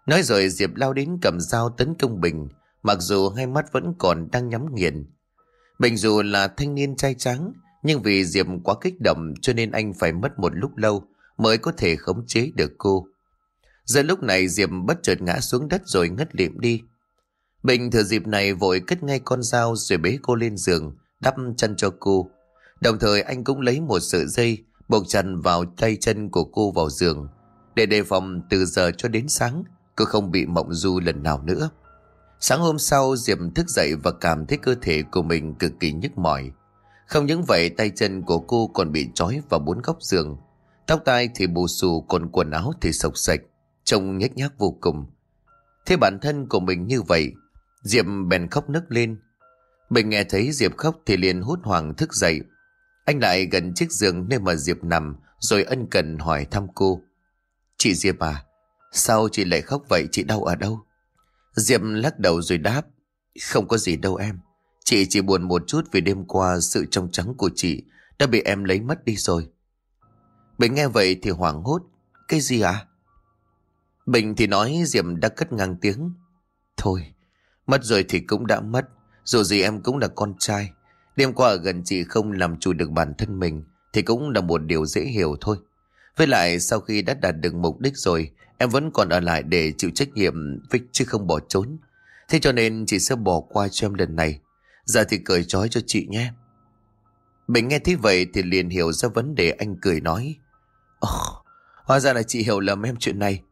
[SPEAKER 1] Nói rồi Diệp lao đến cầm dao tấn công Bình, mặc dù hai mắt vẫn còn đang nhắm nghiền. Bình dù là thanh niên trai trắng, nhưng vì Diệp quá kích động cho nên anh phải mất một lúc lâu mới có thể khống chế được cô. Giờ lúc này Diệp bất chợt ngã xuống đất rồi ngất liệm đi. Bình thừa dịp này vội cất ngay con dao rồi bế cô lên giường, đắp chân cho cô. Đồng thời anh cũng lấy một sợi dây buộc chặt vào tay chân của cô vào giường để đề phòng từ giờ cho đến sáng Cô không bị mộng du lần nào nữa Sáng hôm sau Diệp thức dậy và cảm thấy cơ thể của mình cực kỳ nhức mỏi không những vậy, tay chân của cô còn bị trói vào bốn góc giường. Tóc tai thì bù xù, còn quần áo thì sộc sạch, Trông nhếch nhác vô cùng. Thế bản thân của mình như vậy, Diệp bèn khóc nức lên. Mình nghe thấy Diệp khóc thì liền hút hoàng thức dậy. Anh lại gần chiếc giường nơi mà Diệp nằm, Rồi ân cần hỏi thăm cô. Chị Diệp à Sao chị lại khóc vậy? Chị đau ở đâu? Diệp lắc đầu rồi đáp, Không có gì đâu em. Chị chỉ buồn một chút vì đêm qua sự trong trắng của chị đã bị em lấy mất đi rồi. Bình nghe vậy thì hoảng hốt. Cái gì à? Bình thì nói Diệp đã cất ngang tiếng. Thôi, mất rồi thì cũng đã mất. Dù gì em cũng là con trai. Đêm qua ở gần chị không làm chủ được bản thân mình thì cũng là một điều dễ hiểu thôi. Với lại sau khi đã đạt được mục đích rồi Em vẫn còn ở lại để chịu trách nhiệm Vích chứ không bỏ trốn Thế cho nên chị sẽ bỏ qua cho em lần này Giờ thì cởi trói cho chị nhé. Bình nghe thấy vậy thì liền hiểu ra vấn đề anh cười nói. Ồ, oh, hóa ra là chị hiểu lầm em chuyện này.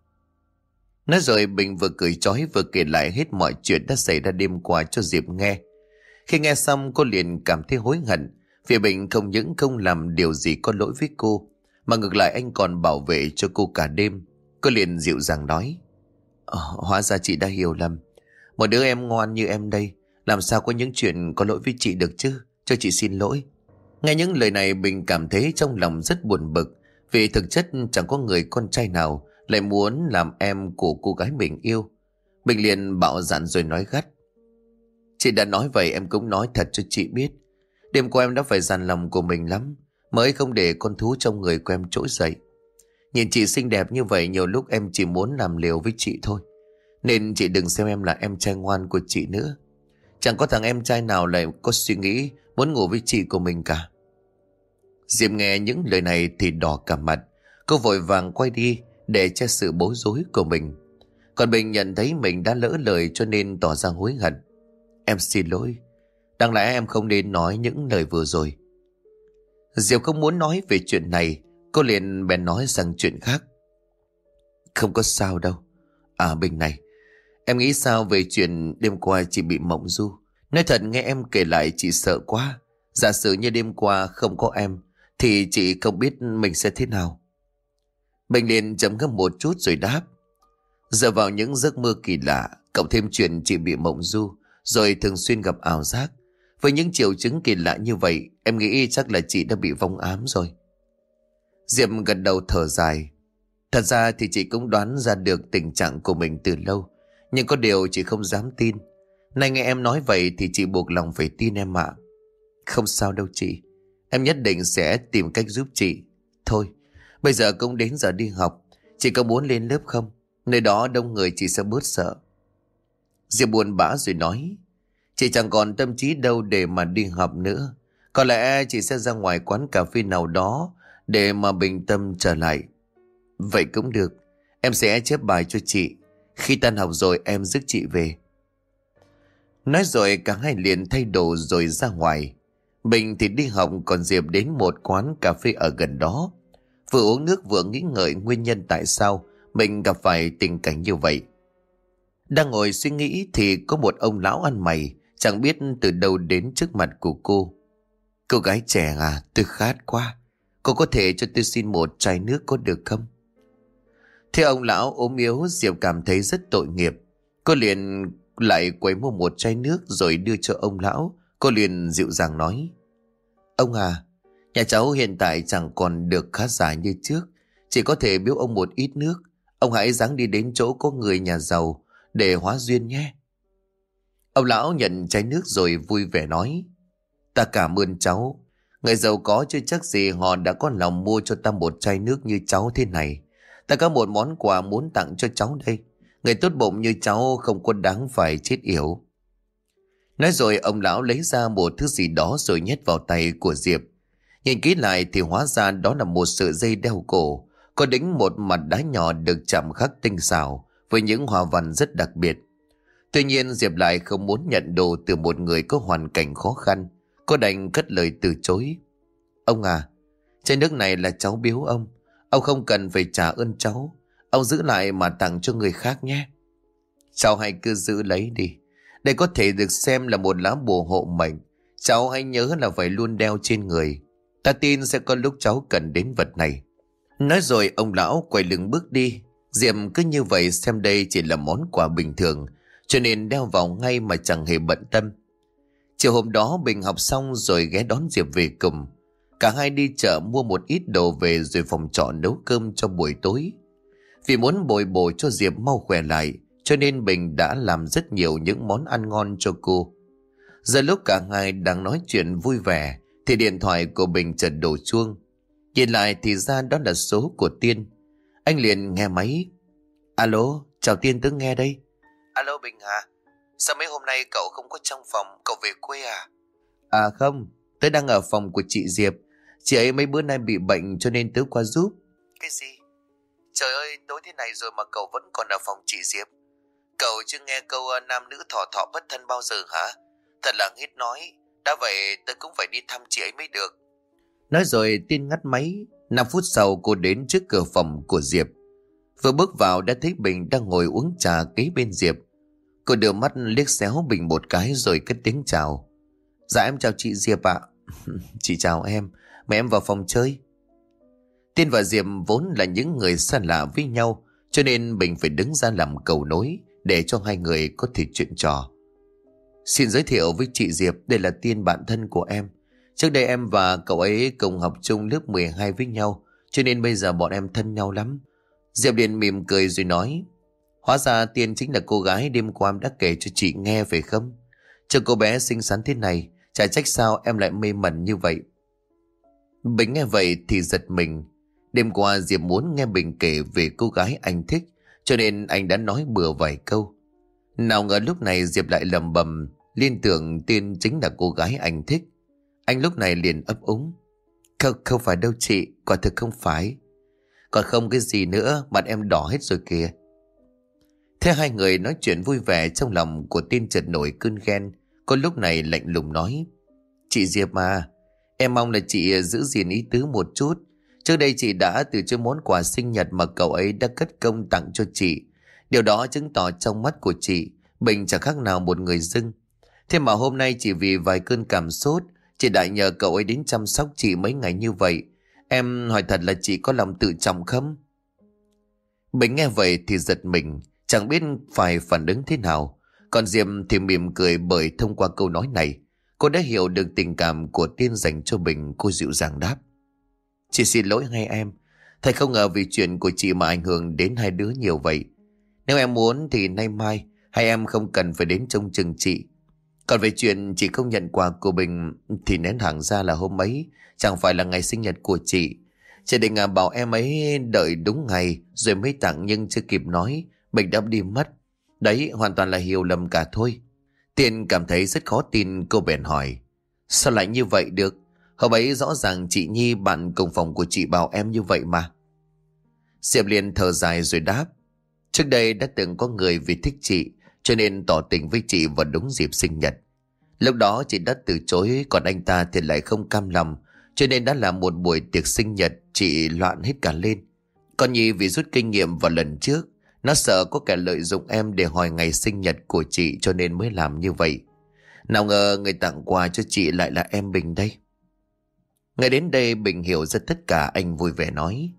[SPEAKER 1] Nói rồi Bình vừa cười trói vừa kể lại hết mọi chuyện đã xảy ra đêm qua cho Diệp nghe. Khi nghe xong cô liền cảm thấy hối hận Vì Bình không những không làm điều gì có lỗi với cô Mà ngược lại anh còn bảo vệ cho cô cả đêm. Cô liền dịu dàng nói oh, Hóa ra chị đã hiểu lầm. Một đứa em ngoan như em đây làm sao có những chuyện có lỗi với chị được chứ? Cho chị xin lỗi. Nghe những lời này, Bình cảm thấy trong lòng rất buồn bực, Vì thực chất chẳng có người con trai nào Lại muốn làm em của cô gái mình yêu. Bình liền bạo dặn rồi nói gắt. Chị đã nói vậy, em cũng nói thật cho chị biết. Đêm qua em đã phải dằn lòng của mình lắm, Mới không để con thú trong người của em trỗi dậy. Nhìn chị xinh đẹp như vậy, nhiều lúc em chỉ muốn làm liều với chị thôi. Nên chị đừng xem em là em trai ngoan của chị nữa. Chẳng có thằng em trai nào lại có suy nghĩ muốn ngủ với chị của mình cả. Diệp nghe những lời này thì đỏ cả mặt. Cô vội vàng quay đi để che sự bối rối của mình. Còn Bình nhận thấy mình đã lỡ lời cho nên tỏ ra hối hận. Em xin lỗi. Đáng lẽ em không nên nói những lời vừa rồi. Diệp không muốn nói về chuyện này Cô liền bèn nói sang chuyện khác. Không có sao đâu. À Bình này, em nghĩ sao về chuyện đêm qua chị bị mộng du? Nói thật nghe em kể lại chị sợ quá. Giả sử như đêm qua không có em, thì chị không biết mình sẽ thế nào. Bình liền chấm ngâm một chút rồi đáp. Giờ vào những giấc mơ kỳ lạ, cộng thêm chuyện chị bị mộng du, rồi thường xuyên gặp ảo giác. Với những triệu chứng kỳ lạ như vậy, em nghĩ chắc là chị đã bị vong ám rồi. Diệp gật đầu thở dài. Thật ra thì chị cũng đoán ra được tình trạng của mình từ lâu. Nhưng có điều chị không dám tin. Nay nghe em nói vậy thì chị buộc lòng phải tin em ạ. Không sao đâu chị. Em nhất định sẽ tìm cách giúp chị. Thôi, bây giờ cũng đến giờ đi học. Chị có muốn lên lớp không? Nơi đó đông người chị sẽ bớt sợ. Diệp buồn bã rồi nói. Chị chẳng còn tâm trí đâu để mà đi học nữa. Có lẽ chị sẽ ra ngoài quán cà phê nào đó để mà bình tâm trở lại. Vậy cũng được, em sẽ chép bài cho chị. Khi tan học rồi em rước chị về. Nói rồi cả hai liền thay đồ rồi ra ngoài. Bình thì đi học còn Diệp đến một quán cà phê ở gần đó. Vừa uống nước vừa nghĩ ngợi nguyên nhân tại sao mình gặp phải tình cảnh như vậy. Đang ngồi suy nghĩ thì có một ông lão ăn mày chẳng biết từ đâu đến trước mặt của cô. Cô gái trẻ à, tôi khát quá. Cô có thể cho tôi xin một chai nước có được không? Thế ông lão ốm yếu Diệp cảm thấy rất tội nghiệp. Cô liền lại quấy mua một chai nước rồi đưa cho ông lão. Cô liền dịu dàng nói. Ông à, nhà cháu hiện tại chẳng còn được khá giả như trước. Chỉ có thể biếu ông một ít nước. Ông hãy dáng đi đến chỗ có người nhà giàu để hóa duyên nhé. Ông lão nhận chai nước rồi vui vẻ nói. Ta cảm ơn cháu. Người giàu có chưa chắc gì họ đã có lòng mua cho ta một chai nước như cháu thế này. Ta có một món quà muốn tặng cho cháu đây. Người tốt bụng như cháu không có đáng phải chết yểu. Nói rồi ông lão lấy ra một thứ gì đó rồi nhét vào tay của Diệp. Nhìn kỹ lại thì hóa ra đó là một sợi dây đeo cổ. Có đính một mặt đá nhỏ được chạm khắc tinh xảo với những hoa văn rất đặc biệt. Tuy nhiên Diệp lại không muốn nhận đồ từ một người có hoàn cảnh khó khăn. Cô đành cất lời từ chối. Ông à, chai nước này là cháu biếu ông. Ông không cần phải trả ơn cháu. Ông giữ lại mà tặng cho người khác nhé. Cháu hãy cứ giữ lấy đi. Đây có thể được xem là một lá bùa hộ mệnh. Cháu hãy nhớ là phải luôn đeo trên người. Ta tin sẽ có lúc cháu cần đến vật này. Nói rồi, ông lão quay lưng bước đi. Diệm cứ như vậy xem đây chỉ là món quà bình thường. Cho nên đeo vào ngay mà chẳng hề bận tâm. Chiều hôm đó Bình học xong rồi ghé đón Diệp về cùng. Cả hai đi chợ mua một ít đồ về rồi phòng trọ nấu cơm cho buổi tối. Vì muốn bồi bổ cho Diệp mau khỏe lại, cho nên Bình đã làm rất nhiều những món ăn ngon cho cô. Giờ lúc cả hai đang nói chuyện vui vẻ, thì điện thoại của Bình chợt đổ chuông. Nhìn lại thì ra đó là số của Tiên. Anh liền nghe máy. Alo, chào Tiên tớ nghe đây.
[SPEAKER 2] Alo Bình hả? Sao mấy hôm nay cậu không có trong phòng, cậu về quê à?
[SPEAKER 1] À không, tớ đang ở phòng của chị Diệp. Chị ấy mấy bữa nay bị bệnh cho nên tớ qua giúp.
[SPEAKER 2] Cái gì? Trời ơi, tối thế này rồi mà cậu vẫn còn ở phòng chị Diệp. Cậu chưa nghe câu uh, nam nữ thọ thọ bất thân bao giờ hả? Thật là nghít nói. Đã vậy tớ cũng phải đi thăm chị ấy mới được.
[SPEAKER 1] Nói rồi tiên ngắt máy. 5 phút sau cô đến trước cửa phòng của Diệp. Vừa bước vào đã thấy Bình đang ngồi uống trà kế bên Diệp. Cô đưa mắt liếc xéo Bình một cái rồi cất tiếng chào. Dạ em chào chị Diệp ạ. chị chào em. Mẹ em vào phòng chơi. Tiên và Diệp vốn là những người xa lạ với nhau, cho nên Bình phải đứng ra làm cầu nối để cho hai người có thể chuyện trò. Xin giới thiệu với chị Diệp, đây là Tiên, bạn thân của em. Trước đây em và cậu ấy cùng học chung lớp 12 với nhau, cho nên bây giờ bọn em thân nhau lắm. Diệp liền mỉm cười rồi nói, Hóa ra Tiên chính là cô gái đêm qua em đã kể cho chị nghe phải không? Chờ cô bé xinh xắn thế này, Chả trách sao em lại mê mẩn như vậy Bình nghe vậy thì giật mình. Đêm qua Diệp muốn nghe Bình kể về cô gái anh thích Cho nên anh đã nói bừa vài câu. Nào ngờ lúc này Diệp lại lầm bầm Liên tưởng Tiên chính là cô gái anh thích. Anh lúc này liền ấp úng. Không, không phải đâu chị Quả thực không phải. Còn không cái gì nữa Mặt em đỏ hết rồi kìa. Thế hai người nói chuyện vui vẻ Trong lòng của Tiên chợt nổi cơn ghen. Cô lúc này lạnh lùng nói Chị Diệp mà Em mong là chị ờ, giữ gìn ý tứ một chút. Trước đây chị đã từ chối món quà sinh nhật Mà cậu ấy đã cất công tặng cho chị. Điều đó chứng tỏ trong mắt của chị, Bình chẳng khác nào một người dưng. Thế mà hôm nay chỉ vì vài cơn cảm sốt, Chị đã nhờ cậu ấy đến chăm sóc chị mấy ngày như vậy. Em hỏi thật là chị có lòng tự trọng không? Bình nghe vậy thì giật mình, Chẳng biết phải phản ứng thế nào. Còn Diệm thì mỉm cười bởi thông qua câu nói này. Cô đã hiểu được tình cảm của tiên dành cho Bình Cô dịu dàng đáp. Chị xin lỗi ngay em. Thầy không ngờ vì chuyện của chị mà ảnh hưởng đến hai đứa nhiều vậy. Nếu em muốn thì nay mai, Hai em không cần phải đến trông chừng chị. Còn về chuyện chị không nhận quà của Bình Thì nén hàng ra là hôm ấy, Chẳng phải là ngày sinh nhật của chị. Chị định à, bảo em ấy đợi đúng ngày, Rồi mới tặng nhưng chưa kịp nói Bình đã đi mất. Đấy, hoàn toàn là hiểu lầm cả thôi. Tiên cảm thấy rất khó tin, cô bèn hỏi Sao lại như vậy được Hôm ấy rõ ràng chị Nhi, bạn cùng phòng của chị bảo em như vậy mà Diệp liền thở dài rồi đáp Trước đây đã từng có người vì thích chị, cho nên tỏ tình với chị vào đúng dịp sinh nhật. Lúc đó chị đã từ chối, còn anh ta thì lại không cam lòng, cho nên đã làm một buổi tiệc sinh nhật, chị loạn hết cả lên. Còn Nhi vì rút kinh nghiệm vào lần trước nó sợ có kẻ lợi dụng em để hỏi ngày sinh nhật của chị cho nên mới làm như vậy. Nào ngờ người tặng quà cho chị lại là em Bình đây. Ngay đến đây Bình hiểu ra tất cả anh vui vẻ nói.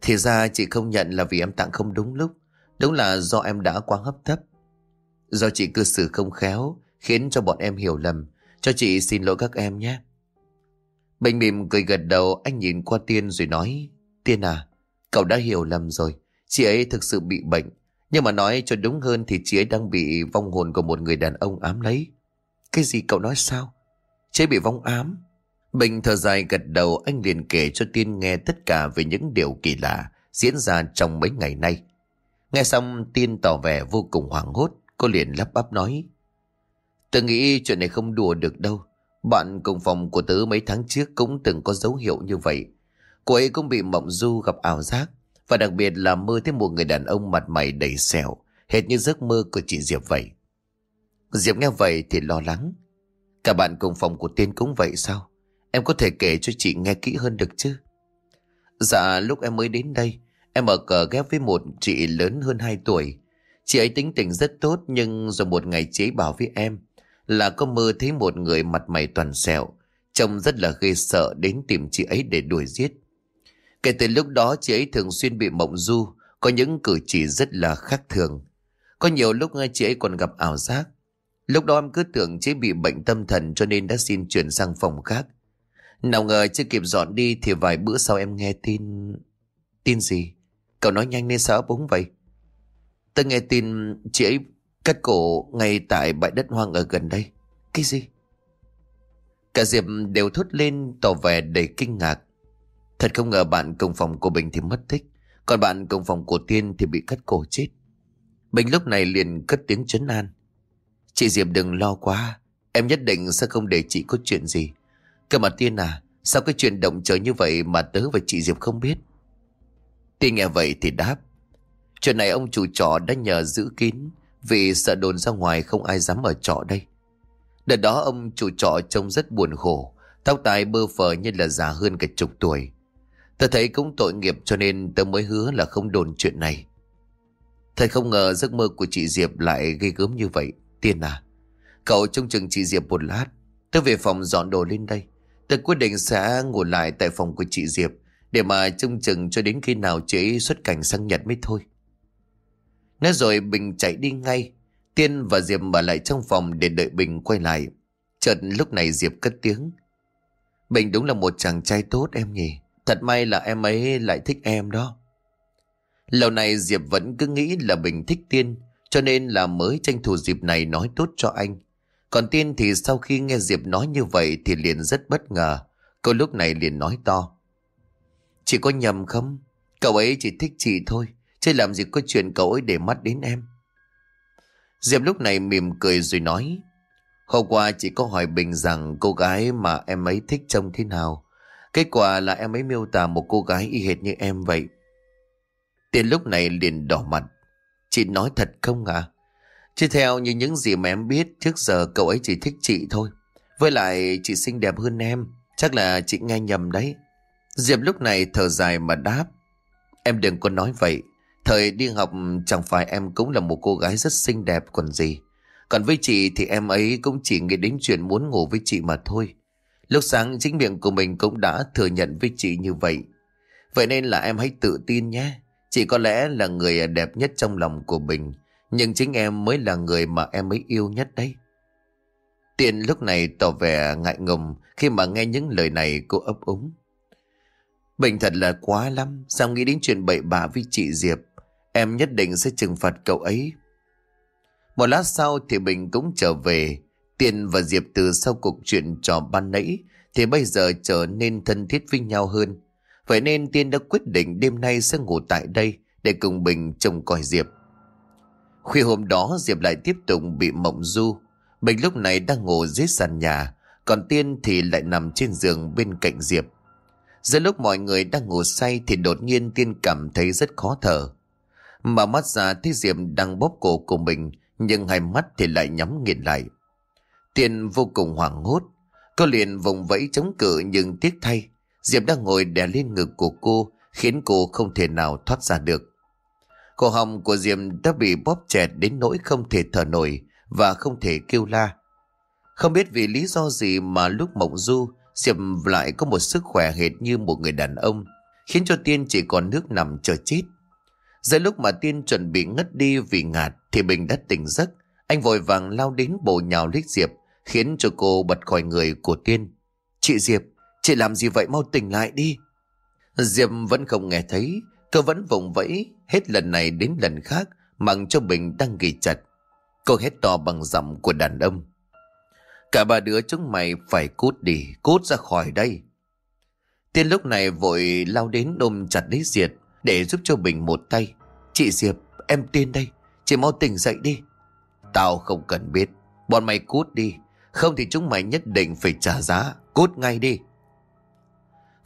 [SPEAKER 1] Thì ra chị không nhận là vì em tặng không đúng lúc. Đúng là do em đã quá hấp tấp. Do chị cư xử không khéo khiến cho bọn em hiểu lầm. Cho chị xin lỗi các em nhé. Bình mỉm cười gật đầu anh nhìn qua Tiên rồi nói. Tiên à, cậu đã hiểu lầm rồi. Chị ấy thực sự bị bệnh. Nhưng mà nói cho đúng hơn thì chị ấy đang bị vong hồn của một người đàn ông ám lấy. Cái gì cậu nói sao? Chị ấy bị vong ám? Bình thở dài gật đầu anh liền kể cho Tiên nghe tất cả về những điều kỳ lạ diễn ra trong mấy ngày nay. Nghe xong Tiên tỏ vẻ vô cùng hoảng hốt, cô liền lắp bắp nói. Tớ nghĩ chuyện này không đùa được đâu. Bạn cùng phòng của tớ mấy tháng trước cũng từng có dấu hiệu như vậy. Cô ấy cũng bị mộng du gặp ảo giác. Và đặc biệt là mơ thấy một người đàn ông mặt mày đầy sẹo, hệt như giấc mơ của chị Diệp vậy. Diệp nghe vậy thì lo lắng. Cả bạn cùng phòng của Tiên cũng vậy sao? Em có thể kể cho chị nghe kỹ hơn được chứ? Dạ, lúc em mới đến đây, em ở cờ ghép với một chị lớn hơn 2 tuổi. Chị ấy tính tình rất tốt nhưng rồi một ngày chị ấy bảo với em là có mơ thấy một người mặt mày toàn sẹo, trông rất là ghê sợ đến tìm chị ấy để đuổi giết. Kể từ lúc đó chị ấy thường xuyên bị mộng du, có những cử chỉ rất là khác thường. Có nhiều lúc chị ấy còn gặp ảo giác. Lúc đó em cứ tưởng chị bị bệnh tâm thần cho nên đã xin chuyển sang phòng khác. Nào ngờ chưa kịp dọn đi thì vài bữa sau em nghe tin... Tin gì? Cậu nói nhanh nên sao búng vậy? Tôi nghe tin chị ấy cắt cổ ngay tại bãi đất hoang ở gần đây. Cái gì? Cả Diệp đều thốt lên tỏ vẻ đầy kinh ngạc. Thật không ngờ bạn cùng phòng của Bình thì mất tích. Còn bạn cùng phòng của Tiên thì bị cắt cổ chết. Bình lúc này liền cất tiếng chấn an. Chị Diệp đừng lo quá. Em nhất định sẽ không để chị có chuyện gì. Cơ mà Tiên à Sao cái chuyện động trời như vậy mà tớ và chị Diệp không biết? Tiên nghe vậy thì đáp. Chuyện này ông chủ trọ đã nhờ giữ kín Vì sợ đồn ra ngoài không ai dám ở trọ đây. Đợt đó ông chủ trọ trông rất buồn khổ. Tóc tai bơ phờ như là già hơn cả chục tuổi. Tớ thấy cũng tội nghiệp cho nên tớ mới hứa là không đồn chuyện này. Thầy không ngờ giấc mơ của chị Diệp lại gây gớm như vậy. Tiên à, cậu trông chừng chị Diệp một lát. Tớ về phòng dọn đồ lên đây. Tớ quyết định sẽ ngủ lại tại phòng của chị Diệp để mà trông chừng cho đến khi nào chị ấy xuất cảnh sang Nhật mới thôi. Nói rồi Bình chạy đi ngay. Tiên và Diệp ở lại trong phòng để đợi Bình quay lại. Chợt lúc này Diệp cất tiếng. Bình đúng là một chàng trai tốt em nhỉ. Thật may là em ấy lại thích em đó. Lâu này Diệp vẫn cứ nghĩ là Bình thích Tiên, cho nên là mới tranh thủ dịp này nói tốt cho anh. Còn Tiên thì sau khi nghe Diệp nói như vậy thì liền rất bất ngờ. Cô lúc này liền nói to. Chị có nhầm không? Cậu ấy chỉ thích chị thôi, chứ làm gì có chuyện cậu ấy để mắt đến em. Diệp lúc này mỉm cười rồi nói. Hôm qua chị có hỏi Bình rằng cô gái mà em ấy thích trông thế nào. Kết quả là em ấy miêu tả một cô gái y hệt như em vậy. Tiền lúc này liền đỏ mặt. Chị nói thật không à? Chứ theo như những gì mà em biết, trước giờ cậu ấy chỉ thích chị thôi. Với lại chị xinh đẹp hơn em, chắc là chị nghe nhầm đấy. Diệp lúc này thở dài mà đáp. Em đừng có nói vậy. Thời đi học chẳng phải em cũng là một cô gái rất xinh đẹp còn gì. Còn với chị thì em ấy cũng chỉ nghĩ đến chuyện muốn ngủ với chị mà thôi. Lúc sáng, chính miệng của mình cũng đã thừa nhận với chị như vậy. Vậy nên là em hãy tự tin nhé. Chị có lẽ là người đẹp nhất trong lòng của mình. Nhưng chính em mới là người mà em ấy yêu nhất đấy. Tiên lúc này tỏ vẻ ngại ngùng khi mà nghe những lời này cô ấp úng. Bình thật là quá lắm. Sao nghĩ đến chuyện bậy bạ với chị Diệp. Em nhất định sẽ trừng phạt cậu ấy. Một lát sau thì Bình cũng trở về. Tiên và Diệp từ sau cuộc chuyện trò ban nãy thì bây giờ trở nên thân thiết với nhau hơn. Vậy nên Tiên đã quyết định đêm nay sẽ ngủ tại đây để cùng Bình trông coi Diệp. Khuya hôm đó Diệp lại tiếp tục bị mộng du. Bình lúc này đang ngủ dưới sàn nhà, còn Tiên thì lại nằm trên giường bên cạnh Diệp. Giữa lúc mọi người đang ngủ say thì đột nhiên Tiên cảm thấy rất khó thở. Mà mắt ra thấy Diệp đang bóp cổ của mình Nhưng hai mắt thì lại nhắm nghiền lại Tiên vô cùng hoảng hốt. Cô liền vùng vẫy chống cự nhưng tiếc thay. Diệp đang ngồi đè lên ngực của cô, Khiến cô không thể nào thoát ra được. Cổ họng của Diệp đã bị bóp chẹt đến nỗi không thể thở nổi Và không thể kêu la. Không biết vì lý do gì mà lúc mộng du, Diệp lại có một sức khỏe hệt như một người đàn ông, Khiến cho Tiên chỉ còn nước nằm chờ chết. Giữa lúc mà Tiên chuẩn bị ngất đi vì ngạt Thì Bình đã tỉnh giấc. Anh vội vàng lao đến bổ nhào lít Diệp. Khiến cho cô bật khỏi người của Tiên. Chị Diệp, Chị làm gì vậy? Mau tỉnh lại đi. Diệp vẫn không nghe thấy. Cô vẫn vùng vẫy Hết lần này đến lần khác Mặc cho Bình đang ghi chặt. Cô hét to bằng giọng của đàn ông. Cả ba đứa chúng mày phải cút đi, Cút ra khỏi đây. Tiên lúc này vội lao đến ôm chặt lấy Diệp Để giúp cho Bình một tay. Chị Diệp, em Tiên đây, Chị mau tỉnh dậy đi. Tao không cần biết, Bọn mày cút đi không thì chúng mày nhất định phải trả giá Cút ngay đi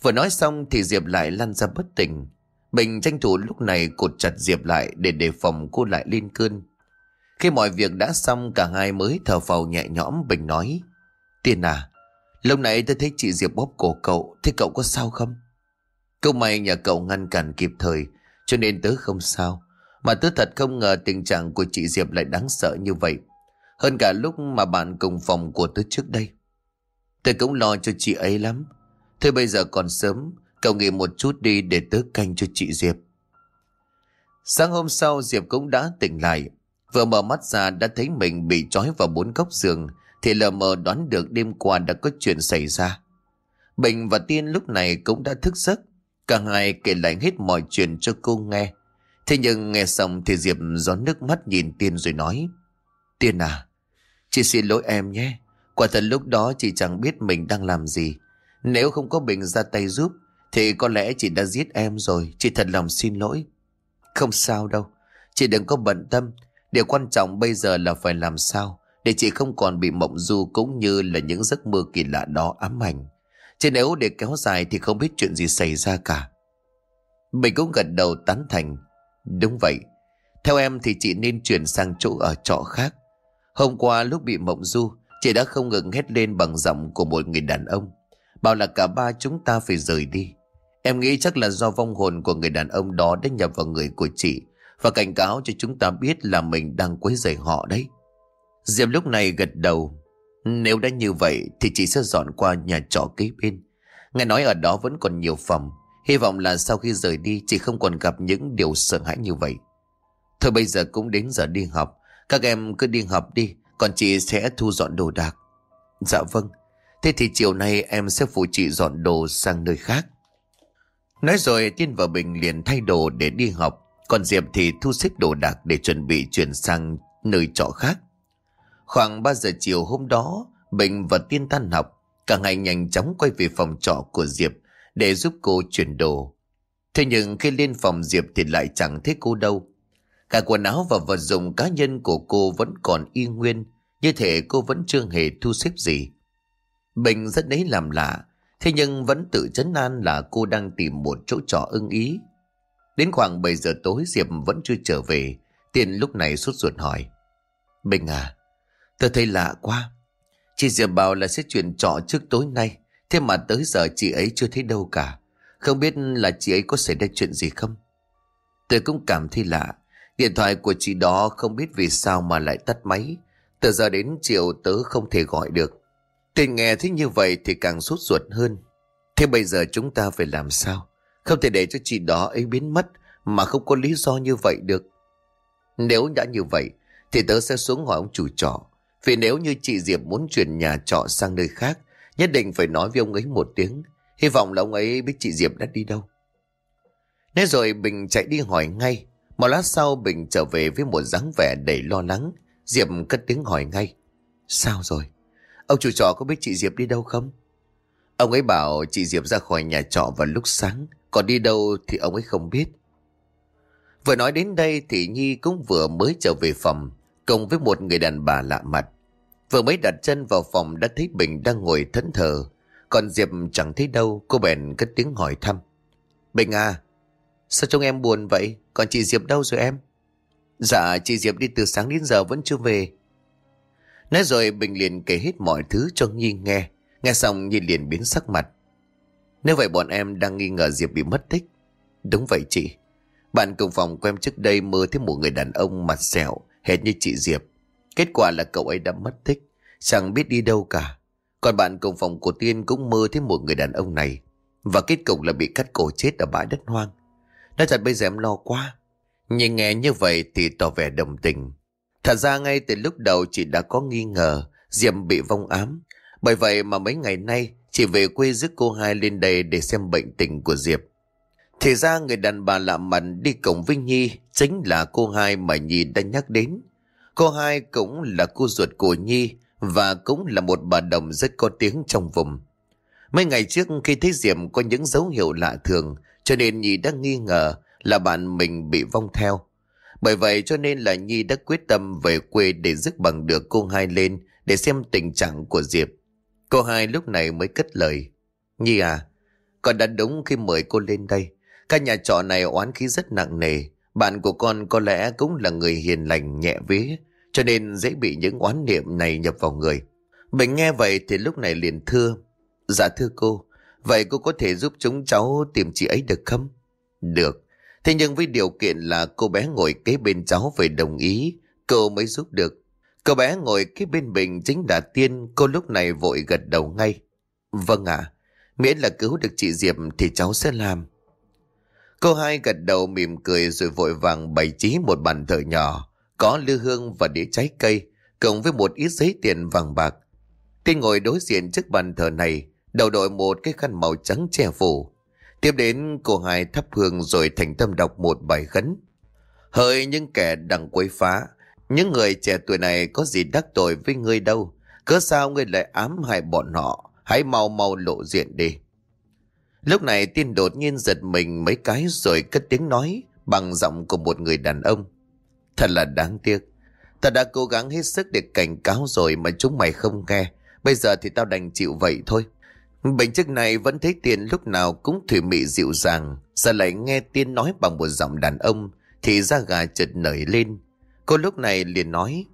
[SPEAKER 1] Vừa nói xong thì Diệp lại lăn ra bất tỉnh Bình tranh thủ lúc này cột chặt Diệp lại để đề phòng cô lại lên cơn. Khi mọi việc đã xong cả hai mới thở phào nhẹ nhõm Bình nói Tiên à, lâu nãy tôi thấy chị Diệp bóp cổ cậu, thế cậu có sao không? Câu may nhà cậu ngăn cản kịp thời cho nên tớ không sao. Mà tớ thật không ngờ tình trạng của chị Diệp lại đáng sợ như vậy. Hơn cả lúc mà bạn cùng phòng của tớ trước đây. Tớ cũng lo cho chị ấy lắm. Thôi bây giờ còn sớm, Cậu nghỉ một chút đi để tớ canh cho chị Diệp. Sáng hôm sau Diệp cũng đã tỉnh lại. Vừa mở mắt ra đã thấy mình bị trói vào bốn góc giường thì lờ mờ đoán được đêm qua đã có chuyện xảy ra. Bình và Tiên lúc này cũng đã thức giấc. Cả hai kể lại hết mọi chuyện cho cô nghe. Thế nhưng nghe xong thì Diệp gió nước mắt nhìn Tiên rồi nói Tiên à, chị xin lỗi em nhé. Quả thật lúc đó chị chẳng biết mình đang làm gì. Nếu không có Bình ra tay giúp thì có lẽ chị đã giết em rồi. Chị thật lòng xin lỗi. Không sao đâu. Chị đừng có bận tâm. Điều quan trọng bây giờ là phải làm sao Để chị không còn bị mộng du Cũng như là những giấc mơ kỳ lạ đó ám ảnh. Chứ nếu để kéo dài Thì không biết chuyện gì xảy ra cả. Mình cũng gật đầu tán thành. Đúng vậy. Theo em thì chị nên chuyển sang chỗ ở trọ khác. Hôm qua lúc bị mộng du, Chị đã không ngừng hét lên bằng giọng của một người đàn ông Bảo là cả ba chúng ta phải rời đi Em nghĩ chắc là do vong hồn của người đàn ông đó đã nhập vào người của chị, và cảnh cáo cho chúng ta biết là mình đang quấy rầy họ đấy. Diệp lúc này gật đầu. Nếu đã như vậy thì chị sẽ dọn qua nhà trọ kế bên. Nghe nói ở đó vẫn còn nhiều phòng. Hy vọng là sau khi rời đi, chị không còn gặp những điều sợ hãi như vậy. Thôi bây giờ cũng đến giờ đi học. Các em cứ đi học đi. Còn chị sẽ thu dọn đồ đạc. Dạ vâng. Thế thì chiều nay em sẽ phụ chị dọn đồ sang nơi khác. Nói rồi Tiên và Bình liền thay đồ để đi học, Còn Diệp thì thu xếp đồ đạc để chuẩn bị chuyển sang nơi trọ khác Khoảng 3 giờ chiều hôm đó, Bình và Tiên tan học, Cả ngày nhanh chóng quay về phòng trọ của Diệp Để giúp cô chuyển đồ Thế nhưng khi lên phòng Diệp thì lại chẳng thấy cô đâu Cả quần áo và vật dụng cá nhân của cô vẫn còn y nguyên Như thể cô vẫn chưa hề thu xếp gì Bình rất đấy làm lạ Thế nhưng vẫn tự chấn an là cô đang tìm một chỗ trọ ưng ý. Đến khoảng 7 giờ tối Diệp vẫn chưa trở về. Tiền lúc này sốt ruột hỏi. Bình à, tôi thấy lạ quá. Chị Diệp bảo là sẽ chuyển trọ trước tối nay. Thế mà tới giờ chị ấy chưa thấy đâu cả. Không biết là chị ấy có xảy ra chuyện gì không? Tôi cũng cảm thấy lạ. Điện thoại của chị đó không biết vì sao mà lại tắt máy. Từ giờ đến chiều tớ không thể gọi được. Tiền nghe thế như vậy thì càng sốt ruột hơn. Thế bây giờ chúng ta phải làm sao? Không thể để cho chị đó ấy biến mất mà không có lý do như vậy được. Nếu đã như vậy, thì tớ sẽ xuống hỏi ông chủ trọ. Vì nếu như chị Diệp muốn chuyển nhà trọ sang nơi khác, nhất định phải nói với ông ấy một tiếng. Hy vọng là ông ấy biết chị Diệp đã đi đâu. Thế rồi Bình chạy đi hỏi ngay. Một lát sau Bình trở về với một dáng vẻ đầy lo lắng. Diệp cất tiếng hỏi ngay. Sao rồi? Ông chủ trọ có biết chị Diệp đi đâu không? Ông ấy bảo chị Diệp ra khỏi nhà trọ vào lúc sáng, còn đi đâu thì ông ấy không biết. Vừa nói đến đây thì Nhi cũng vừa mới trở về phòng, cùng với một người đàn bà lạ mặt. Vừa mới đặt chân vào phòng đã thấy Bình đang ngồi thẫn thờ, còn Diệp chẳng thấy đâu, cô bèn cất tiếng hỏi thăm. Bình à, sao trông em buồn vậy?
[SPEAKER 2] Còn chị Diệp đâu rồi em?
[SPEAKER 1] Dạ chị Diệp đi từ sáng đến giờ vẫn chưa về. Nói rồi Bình liền kể hết mọi thứ cho Nhi nghe. Nghe xong Nhi liền biến sắc mặt. Nếu vậy bọn em đang nghi ngờ Diệp bị mất tích. Đúng vậy chị. Bạn cùng phòng của em trước đây mơ thấy một người đàn ông mặt sẹo, hệt như chị Diệp. Kết quả là cậu ấy đã mất tích. Chẳng biết đi đâu cả. Còn bạn cùng phòng của Tiên cũng mơ thấy một người đàn ông này. Và kết cục là bị cắt cổ chết ở bãi đất hoang. Nói thật bây giờ em lo quá. Nhưng nghe như vậy thì tỏ vẻ đồng tình. Thật ra ngay từ lúc đầu chị đã có nghi ngờ Diệp bị vong ám. Bởi vậy mà mấy ngày nay chị về quê giúp cô hai lên đây để xem bệnh tình của Diệp. Thì ra người đàn bà lạ mặt đi cổng Vinh Nhi chính là cô hai mà Nhi đã nhắc đến. Cô hai cũng là cô ruột của Nhi và cũng là một bà đồng rất có tiếng trong vùng. Mấy ngày trước khi thấy Diệp có những dấu hiệu lạ thường cho nên Nhi đã nghi ngờ là bạn mình bị vong theo. Bởi vậy cho nên là Nhi đã quyết tâm về quê để dứt bằng được cô hai lên để xem tình trạng của Diệp. Cô hai lúc này mới cất lời. Nhi à, con đã đúng khi mời cô lên đây. Căn nhà trọ này oán khí rất nặng nề. Bạn của con có lẽ cũng là người hiền lành nhẹ vế, cho nên dễ bị những oán niệm này nhập vào người. Bình nghe vậy thì lúc này liền thưa. Dạ thưa cô, vậy cô có thể giúp chúng cháu tìm chị ấy được không? Được. Thế nhưng với điều kiện là cô bé ngồi kế bên cháu phải đồng ý, cô mới giúp được. Cô bé ngồi kế bên mình chính là Tiên, cô lúc này vội gật đầu ngay. Vâng ạ, miễn là cứu được chị Diệp thì cháu sẽ làm. Cô hai gật đầu mỉm cười rồi vội vàng bày trí một bàn thờ nhỏ, có lư hương và đĩa trái cây, cộng với một ít giấy tiền vàng bạc. Tiên ngồi đối diện trước bàn thờ này, đầu đội một cái khăn màu trắng che phủ. Tiếp đến cô hai thắp hương rồi thành tâm đọc một bài khấn. Hỡi những kẻ đằng quấy phá, những người trẻ tuổi này có gì đắc tội với ngươi đâu, cớ sao ngươi lại ám hại bọn họ, hãy mau mau lộ diện đi. Lúc này tiên đột nhiên giật mình mấy cái rồi cất tiếng nói bằng giọng của một người đàn ông. Thật là đáng tiếc. Ta đã cố gắng hết sức để cảnh cáo rồi mà chúng mày không nghe. Bây giờ thì tao đành chịu vậy thôi. Bệnh chức này vẫn thấy tiền lúc nào cũng thủy mị dịu dàng. Giờ lại nghe tiên nói bằng một giọng đàn ông thì da gà chợt nổi lên. Cô lúc này liền nói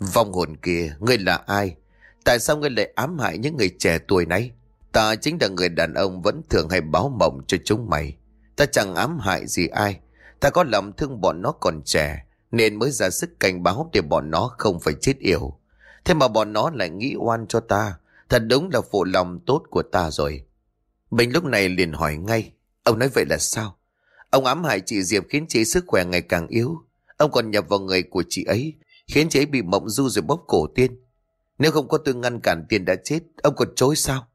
[SPEAKER 1] Vong hồn kia, ngươi là ai? Tại sao ngươi lại ám hại những người trẻ tuổi này? Ta chính là người đàn ông vẫn thường hay báo mộng cho chúng mày. Ta chẳng ám hại gì ai. Ta có lòng thương bọn nó còn trẻ, nên mới ra sức cảnh báo để bọn nó không phải chết yểu. Thế mà bọn nó lại nghĩ oan cho ta. Thật đúng là phụ lòng tốt của ta rồi. Bình lúc này liền hỏi ngay. Ông nói vậy là sao? Ông ám hại chị Diệp khiến chị sức khỏe ngày càng yếu. Ông còn nhập vào người của chị ấy, khiến chị ấy bị mộng du rồi bóp cổ tiên. Nếu không có tôi ngăn cản tiền đã chết, ông còn chối sao?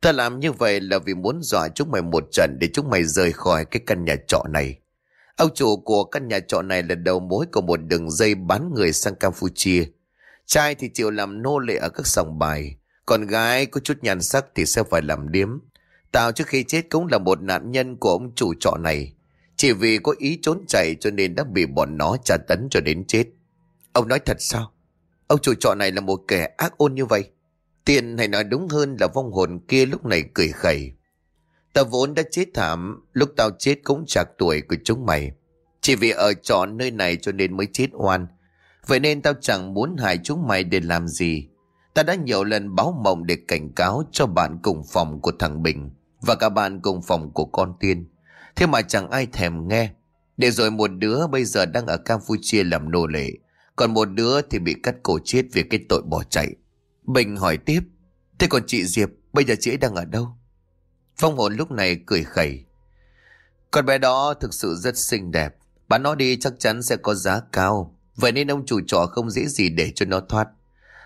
[SPEAKER 1] Ta làm như vậy là vì muốn dọa chúng mày một trận để chúng mày rời khỏi cái căn nhà trọ này. Ông chủ của căn nhà trọ này là đầu mối của một đường dây bán người sang Campuchia. Trai thì chịu làm nô lệ ở các sòng bài, còn gái có chút nhan sắc thì sẽ phải làm điếm. Tao trước khi chết cũng là một nạn nhân của ông chủ trọ này. Chỉ vì có ý trốn chạy cho nên đã bị bọn nó trả tấn cho đến chết. Ông nói thật sao? Ông chủ trọ này là một kẻ ác ôn như vậy? Tiền hay nói đúng hơn là vong hồn kia lúc này cười khẩy. Tao vốn đã chết thảm, lúc tao chết cũng chạc tuổi của chúng mày. Chỉ vì ở trọ nơi này cho nên mới chết oan. Vậy nên tao chẳng muốn hại chúng mày để làm gì. Ta đã nhiều lần báo mộng để cảnh cáo cho bạn cùng phòng của thằng Bình và cả bạn cùng phòng của con Tiên. Thế mà chẳng ai thèm nghe. Để rồi một đứa bây giờ đang ở Campuchia làm nô lệ, còn một đứa thì bị cắt cổ chết vì cái tội bỏ chạy. Bình hỏi tiếp, thế còn chị Diệp, bây giờ chị ấy đang ở đâu? Phong hồn lúc này cười khẩy. Con bé đó thực sự rất xinh đẹp, bán nó đi chắc chắn sẽ có giá cao, vậy nên ông chủ trọ không dễ gì để cho nó thoát.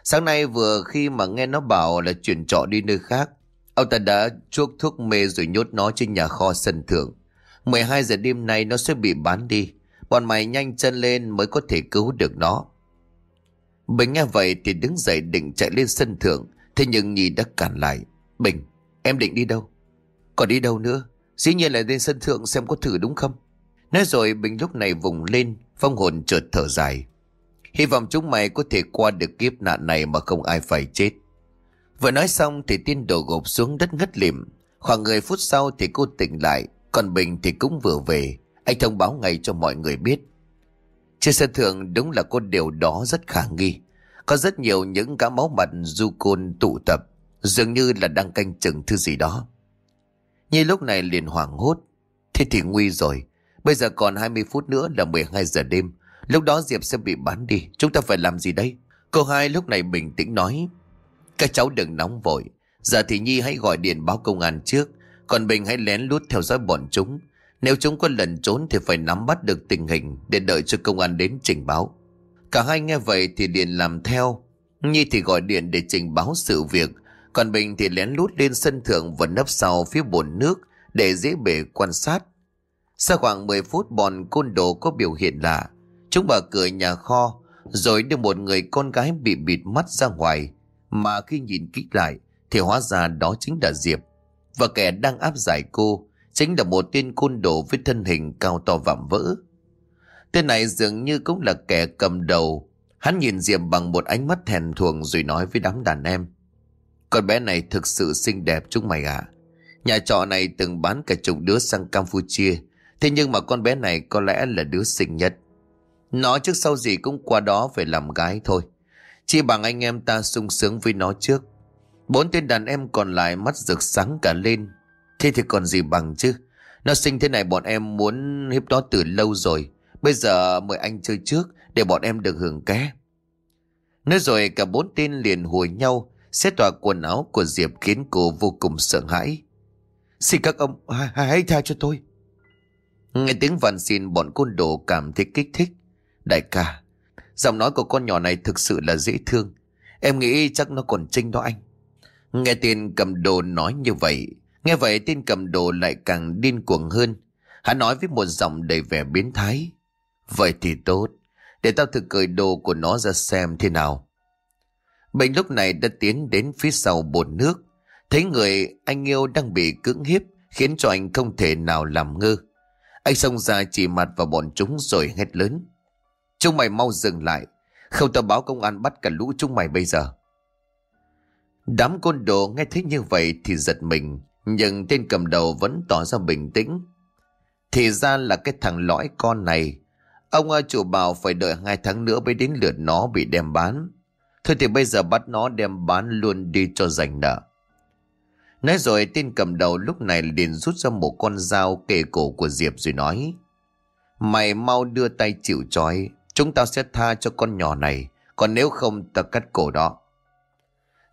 [SPEAKER 1] Sáng nay vừa khi mà nghe nó bảo là chuyển trọ đi nơi khác, ông ta đã chuốc thuốc mê rồi nhốt nó trên nhà kho sân thượng. 12 giờ đêm nay nó sẽ bị bán đi. Bọn mày nhanh chân lên mới có thể cứu được nó. Bình nghe vậy thì đứng dậy định chạy lên sân thượng. Thế nhưng Nhi đã cản lại. Bình, em định đi đâu? Còn đi đâu nữa? Dĩ nhiên là lên sân thượng xem có thử đúng không? Nói rồi Bình lúc này vùng lên, phong hồn chợt thở dài. Hy vọng chúng mày có thể qua được kiếp nạn này mà không ai phải chết. Vừa nói xong thì tiên đổ gục xuống đất ngất lịm. Khoảng 10 phút sau thì cô tỉnh lại, còn Bình thì cũng vừa về. Anh thông báo ngay cho mọi người biết. Trên sân thượng đúng là có điều đó rất khả nghi. Có rất nhiều những cá máu mặt du côn tụ tập, dường như là đang canh chừng thứ gì đó. Như lúc này liền hoảng hốt. Thế thì nguy rồi. Bây giờ còn 20 phút nữa là 12 giờ đêm. Lúc đó Diệp sẽ bị bán đi. Chúng ta phải làm gì đây? Cô hai lúc này bình tĩnh nói. Các cháu đừng nóng vội. Giờ thì Nhi hãy gọi điện báo công an trước. Còn Bình hãy lén lút theo dõi bọn chúng. Nếu chúng có lần trốn thì phải nắm bắt được tình hình để đợi cho công an đến trình báo. Cả hai nghe vậy thì điện làm theo. Nhi thì gọi điện để trình báo sự việc. Còn Bình thì lén lút lên sân thượng và nấp sau phía bồn nước để dễ bể quan sát. Sau khoảng 10 phút, bọn côn đồ có biểu hiện lạ. Chúng mở cửa nhà kho, rồi đưa một người con gái bị bịt mắt ra ngoài. Mà khi nhìn kỹ lại, thì hóa ra đó chính là Diệp. Và kẻ đang áp giải cô chính là một tên côn đồ với thân hình cao to vạm vỡ. Tên này dường như cũng là kẻ cầm đầu. Hắn nhìn Diệp bằng một ánh mắt thèm thuồng rồi nói với đám đàn em. Con bé này thực sự xinh đẹp chúng mày ạ. Nhà trọ này từng bán cả chục đứa sang Campuchia. Thế nhưng mà con bé này có lẽ là đứa xinh nhất. Nó trước sau gì cũng qua đó phải làm gái thôi. Chỉ bằng anh em ta sung sướng với nó trước. Bốn tên đàn em còn lại mắt rực sáng cả lên. Thế thì còn gì bằng chứ. Nó sinh thế này bọn em muốn hiếp nó từ lâu rồi. Bây giờ mời anh chơi trước để bọn em được hưởng ké. Nói rồi cả bốn tên liền hùi nhau xét tỏa quần áo của Diệp khiến cô vô cùng sợ hãi. Xin các ông hãy, hãy tha cho tôi. Nghe tiếng van xin bọn côn đồ cảm thấy kích thích. Đại ca, giọng nói của con nhỏ này thực sự là dễ thương. Em nghĩ chắc nó còn trinh đó anh. Nghe tên cầm đồ nói như vậy, nghe vậy tên cầm đồ lại càng điên cuồng hơn. Hắn nói với một giọng đầy vẻ biến thái. Vậy thì tốt, để tao thử cởi đồ của nó ra xem thế nào. Bệnh lúc này đã tiến đến phía sau bồn nước. Thấy người anh yêu đang bị cưỡng hiếp khiến cho anh không thể nào làm ngơ. Anh xông ra chỉ mặt vào bọn chúng rồi hét lớn. Chúng mày mau dừng lại. Không tao báo công an bắt cả lũ chúng mày bây giờ. Đám côn đồ nghe thấy như vậy thì giật mình. Nhưng tên cầm đầu vẫn tỏ ra bình tĩnh. Thì ra là cái thằng lõi con này. Ông à, chủ bảo phải đợi hai tháng nữa mới đến lượt nó bị đem bán. Thôi thì bây giờ bắt nó đem bán luôn đi cho giành nợ. Nói rồi tên cầm đầu lúc này liền rút ra một con dao kề cổ của Diệp rồi nói. Mày mau đưa tay chịu trói, chúng tao sẽ tha cho con nhỏ này, còn nếu không ta cắt cổ đó.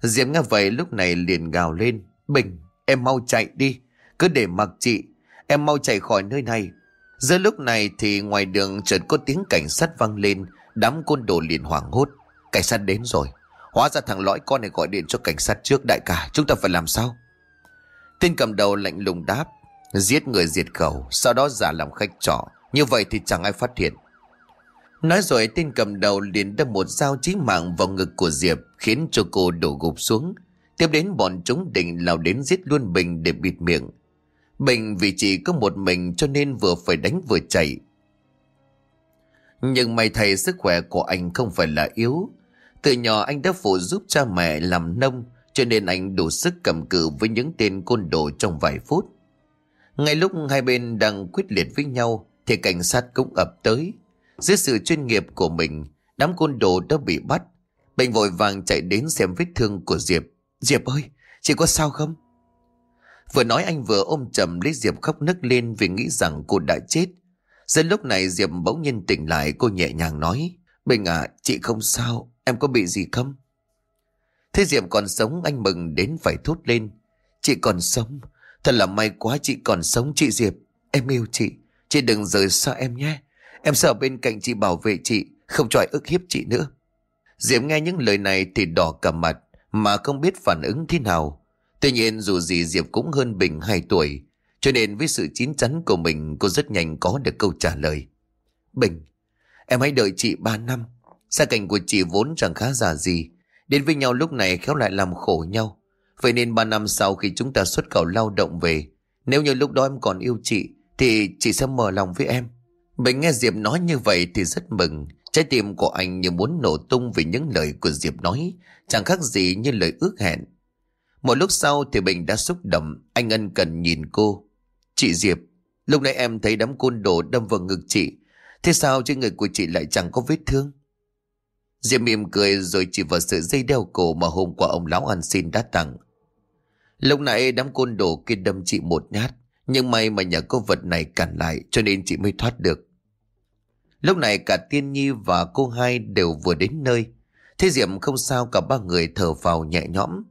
[SPEAKER 1] Diệp nghe vậy lúc này liền gào lên. Bình, em mau chạy đi, cứ để mặc chị, em mau chạy khỏi nơi này. Giữa lúc này thì ngoài đường chợt có tiếng cảnh sát vang lên, đám côn đồ liền hoảng hốt. Cảnh sát đến rồi, hóa ra thằng lõi con này gọi điện cho cảnh sát trước đại ca, chúng ta phải làm sao? Tên cầm đầu lạnh lùng đáp, giết người diệt khẩu, sau đó giả làm khách trọ, như vậy thì chẳng ai phát hiện. Nói rồi tên cầm đầu liền đâm một dao chí mạng vào ngực của Diệp, khiến cho cô đổ gục xuống. Tiếp đến bọn chúng định lao đến giết luôn Bình để bịt miệng. Bình vì chỉ có một mình cho nên vừa phải đánh vừa chạy. Nhưng may thầy sức khỏe của anh không phải là yếu. Từ nhỏ anh đã phụ giúp cha mẹ làm nông, cho nên anh đủ sức cầm cự với những tên côn đồ trong vài phút. Ngay lúc hai bên đang quyết liệt với nhau, thì cảnh sát cũng ập tới. Dưới sự chuyên nghiệp của mình, đám côn đồ đã bị bắt. Bệnh vội vàng chạy đến xem vết thương của Diệp. Diệp ơi, chị có sao không? Vừa nói anh vừa ôm chầm lấy Diệp khóc nức lên vì nghĩ rằng cô đã chết. Dân lúc này Diệp bỗng nhiên tỉnh lại cô nhẹ nhàng nói. Bình à, chị không sao, em có bị gì không? Thế Diệp còn sống anh mừng đến phải thốt lên. Chị còn sống, thật là may quá chị còn sống chị Diệp. Em yêu chị, chị đừng rời xa em nhé. Em sợ bên cạnh chị bảo vệ chị, không cho ai ức hiếp chị nữa. Diệp nghe những lời này thì đỏ cả mặt, mà không biết phản ứng thế nào. Tuy nhiên dù gì Diệp cũng hơn Bình 2 tuổi, cho nên với sự chín chắn của mình cô rất nhanh có được câu trả lời. Bình, em hãy đợi chị 3 năm. Gia cảnh của chị vốn chẳng khá giả gì. Đến với nhau lúc này khéo lại làm khổ nhau. Vậy nên 3 năm sau khi chúng ta xuất khẩu lao động về, nếu như lúc đó em còn yêu chị, thì chị sẽ mở lòng với em. Bình nghe Diệp nói như vậy thì rất mừng. Trái tim của anh như muốn nổ tung vì những lời của Diệp nói, chẳng khác gì như lời ước hẹn. Một lúc sau thì Bình đã xúc động, anh ân cần nhìn cô. Chị Diệp, Lúc nãy em thấy đám côn đồ đâm vào ngực chị. Thế sao trên người của chị lại chẳng có vết thương? Diệp mỉm cười rồi chỉ vào sợi dây đeo cổ mà hôm qua ông lão ăn xin đã tặng. Lúc nãy đám côn đồ kia đâm chị một nhát. Nhưng may mà nhà cô vật này cản lại cho nên chị mới thoát được. Lúc này cả Tiên Nhi và cô hai đều vừa đến nơi. Thế Diệm không sao cả ba người thở vào nhẹ nhõm.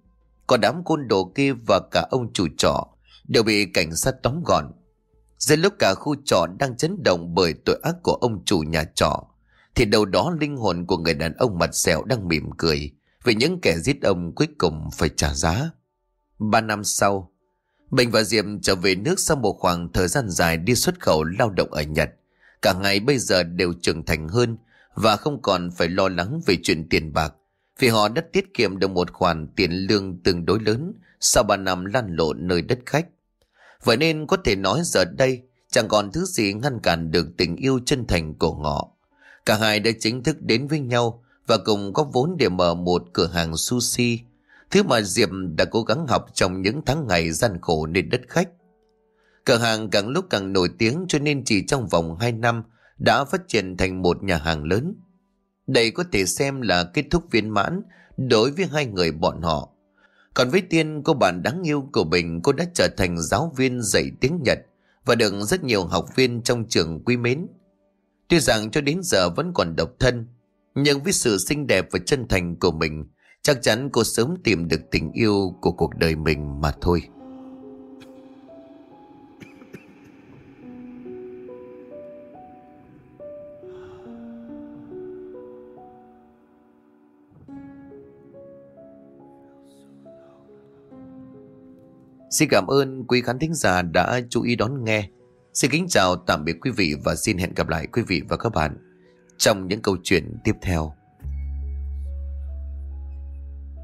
[SPEAKER 1] Còn đám côn đồ kia và cả ông chủ trọ đều bị cảnh sát tóm gọn. Giữa lúc cả khu trọ đang chấn động bởi tội ác của ông chủ nhà trọ, thì đầu đó linh hồn của người đàn ông mặt sẹo đang mỉm cười vì những kẻ giết ông cuối cùng phải trả giá. Ba năm sau, Bình và Diệm trở về nước sau một khoảng thời gian dài đi xuất khẩu lao động ở Nhật. Cả ngày bây giờ đều trưởng thành hơn và không còn phải lo lắng về chuyện tiền bạc vì họ đã tiết kiệm được một khoản tiền lương tương đối lớn sau 3 năm lăn lộn nơi đất khách. Vậy nên có thể nói giờ đây chẳng còn thứ gì ngăn cản được tình yêu chân thành của họ. Cả hai đã chính thức đến với nhau và cùng có vốn để mở một cửa hàng sushi, thứ mà Diệp đã cố gắng học trong những tháng ngày gian khổ nên đất khách. Cửa hàng càng lúc càng nổi tiếng cho nên chỉ trong vòng 2 năm đã phát triển thành một nhà hàng lớn. Đây có thể xem là kết thúc viên mãn đối với hai người bọn họ. Còn với Tiên, cô bạn đáng yêu của mình cô đã trở thành giáo viên dạy tiếng Nhật và được rất nhiều học viên trong trường quý mến. Tuy rằng cho đến giờ vẫn còn độc thân, nhưng với sự xinh đẹp và chân thành của mình, chắc chắn cô sớm tìm được tình yêu của cuộc đời mình mà thôi. Xin cảm ơn quý khán thính giả đã chú ý đón nghe. Xin kính chào, tạm biệt quý vị và xin hẹn gặp lại quý vị và các bạn trong những câu chuyện tiếp theo.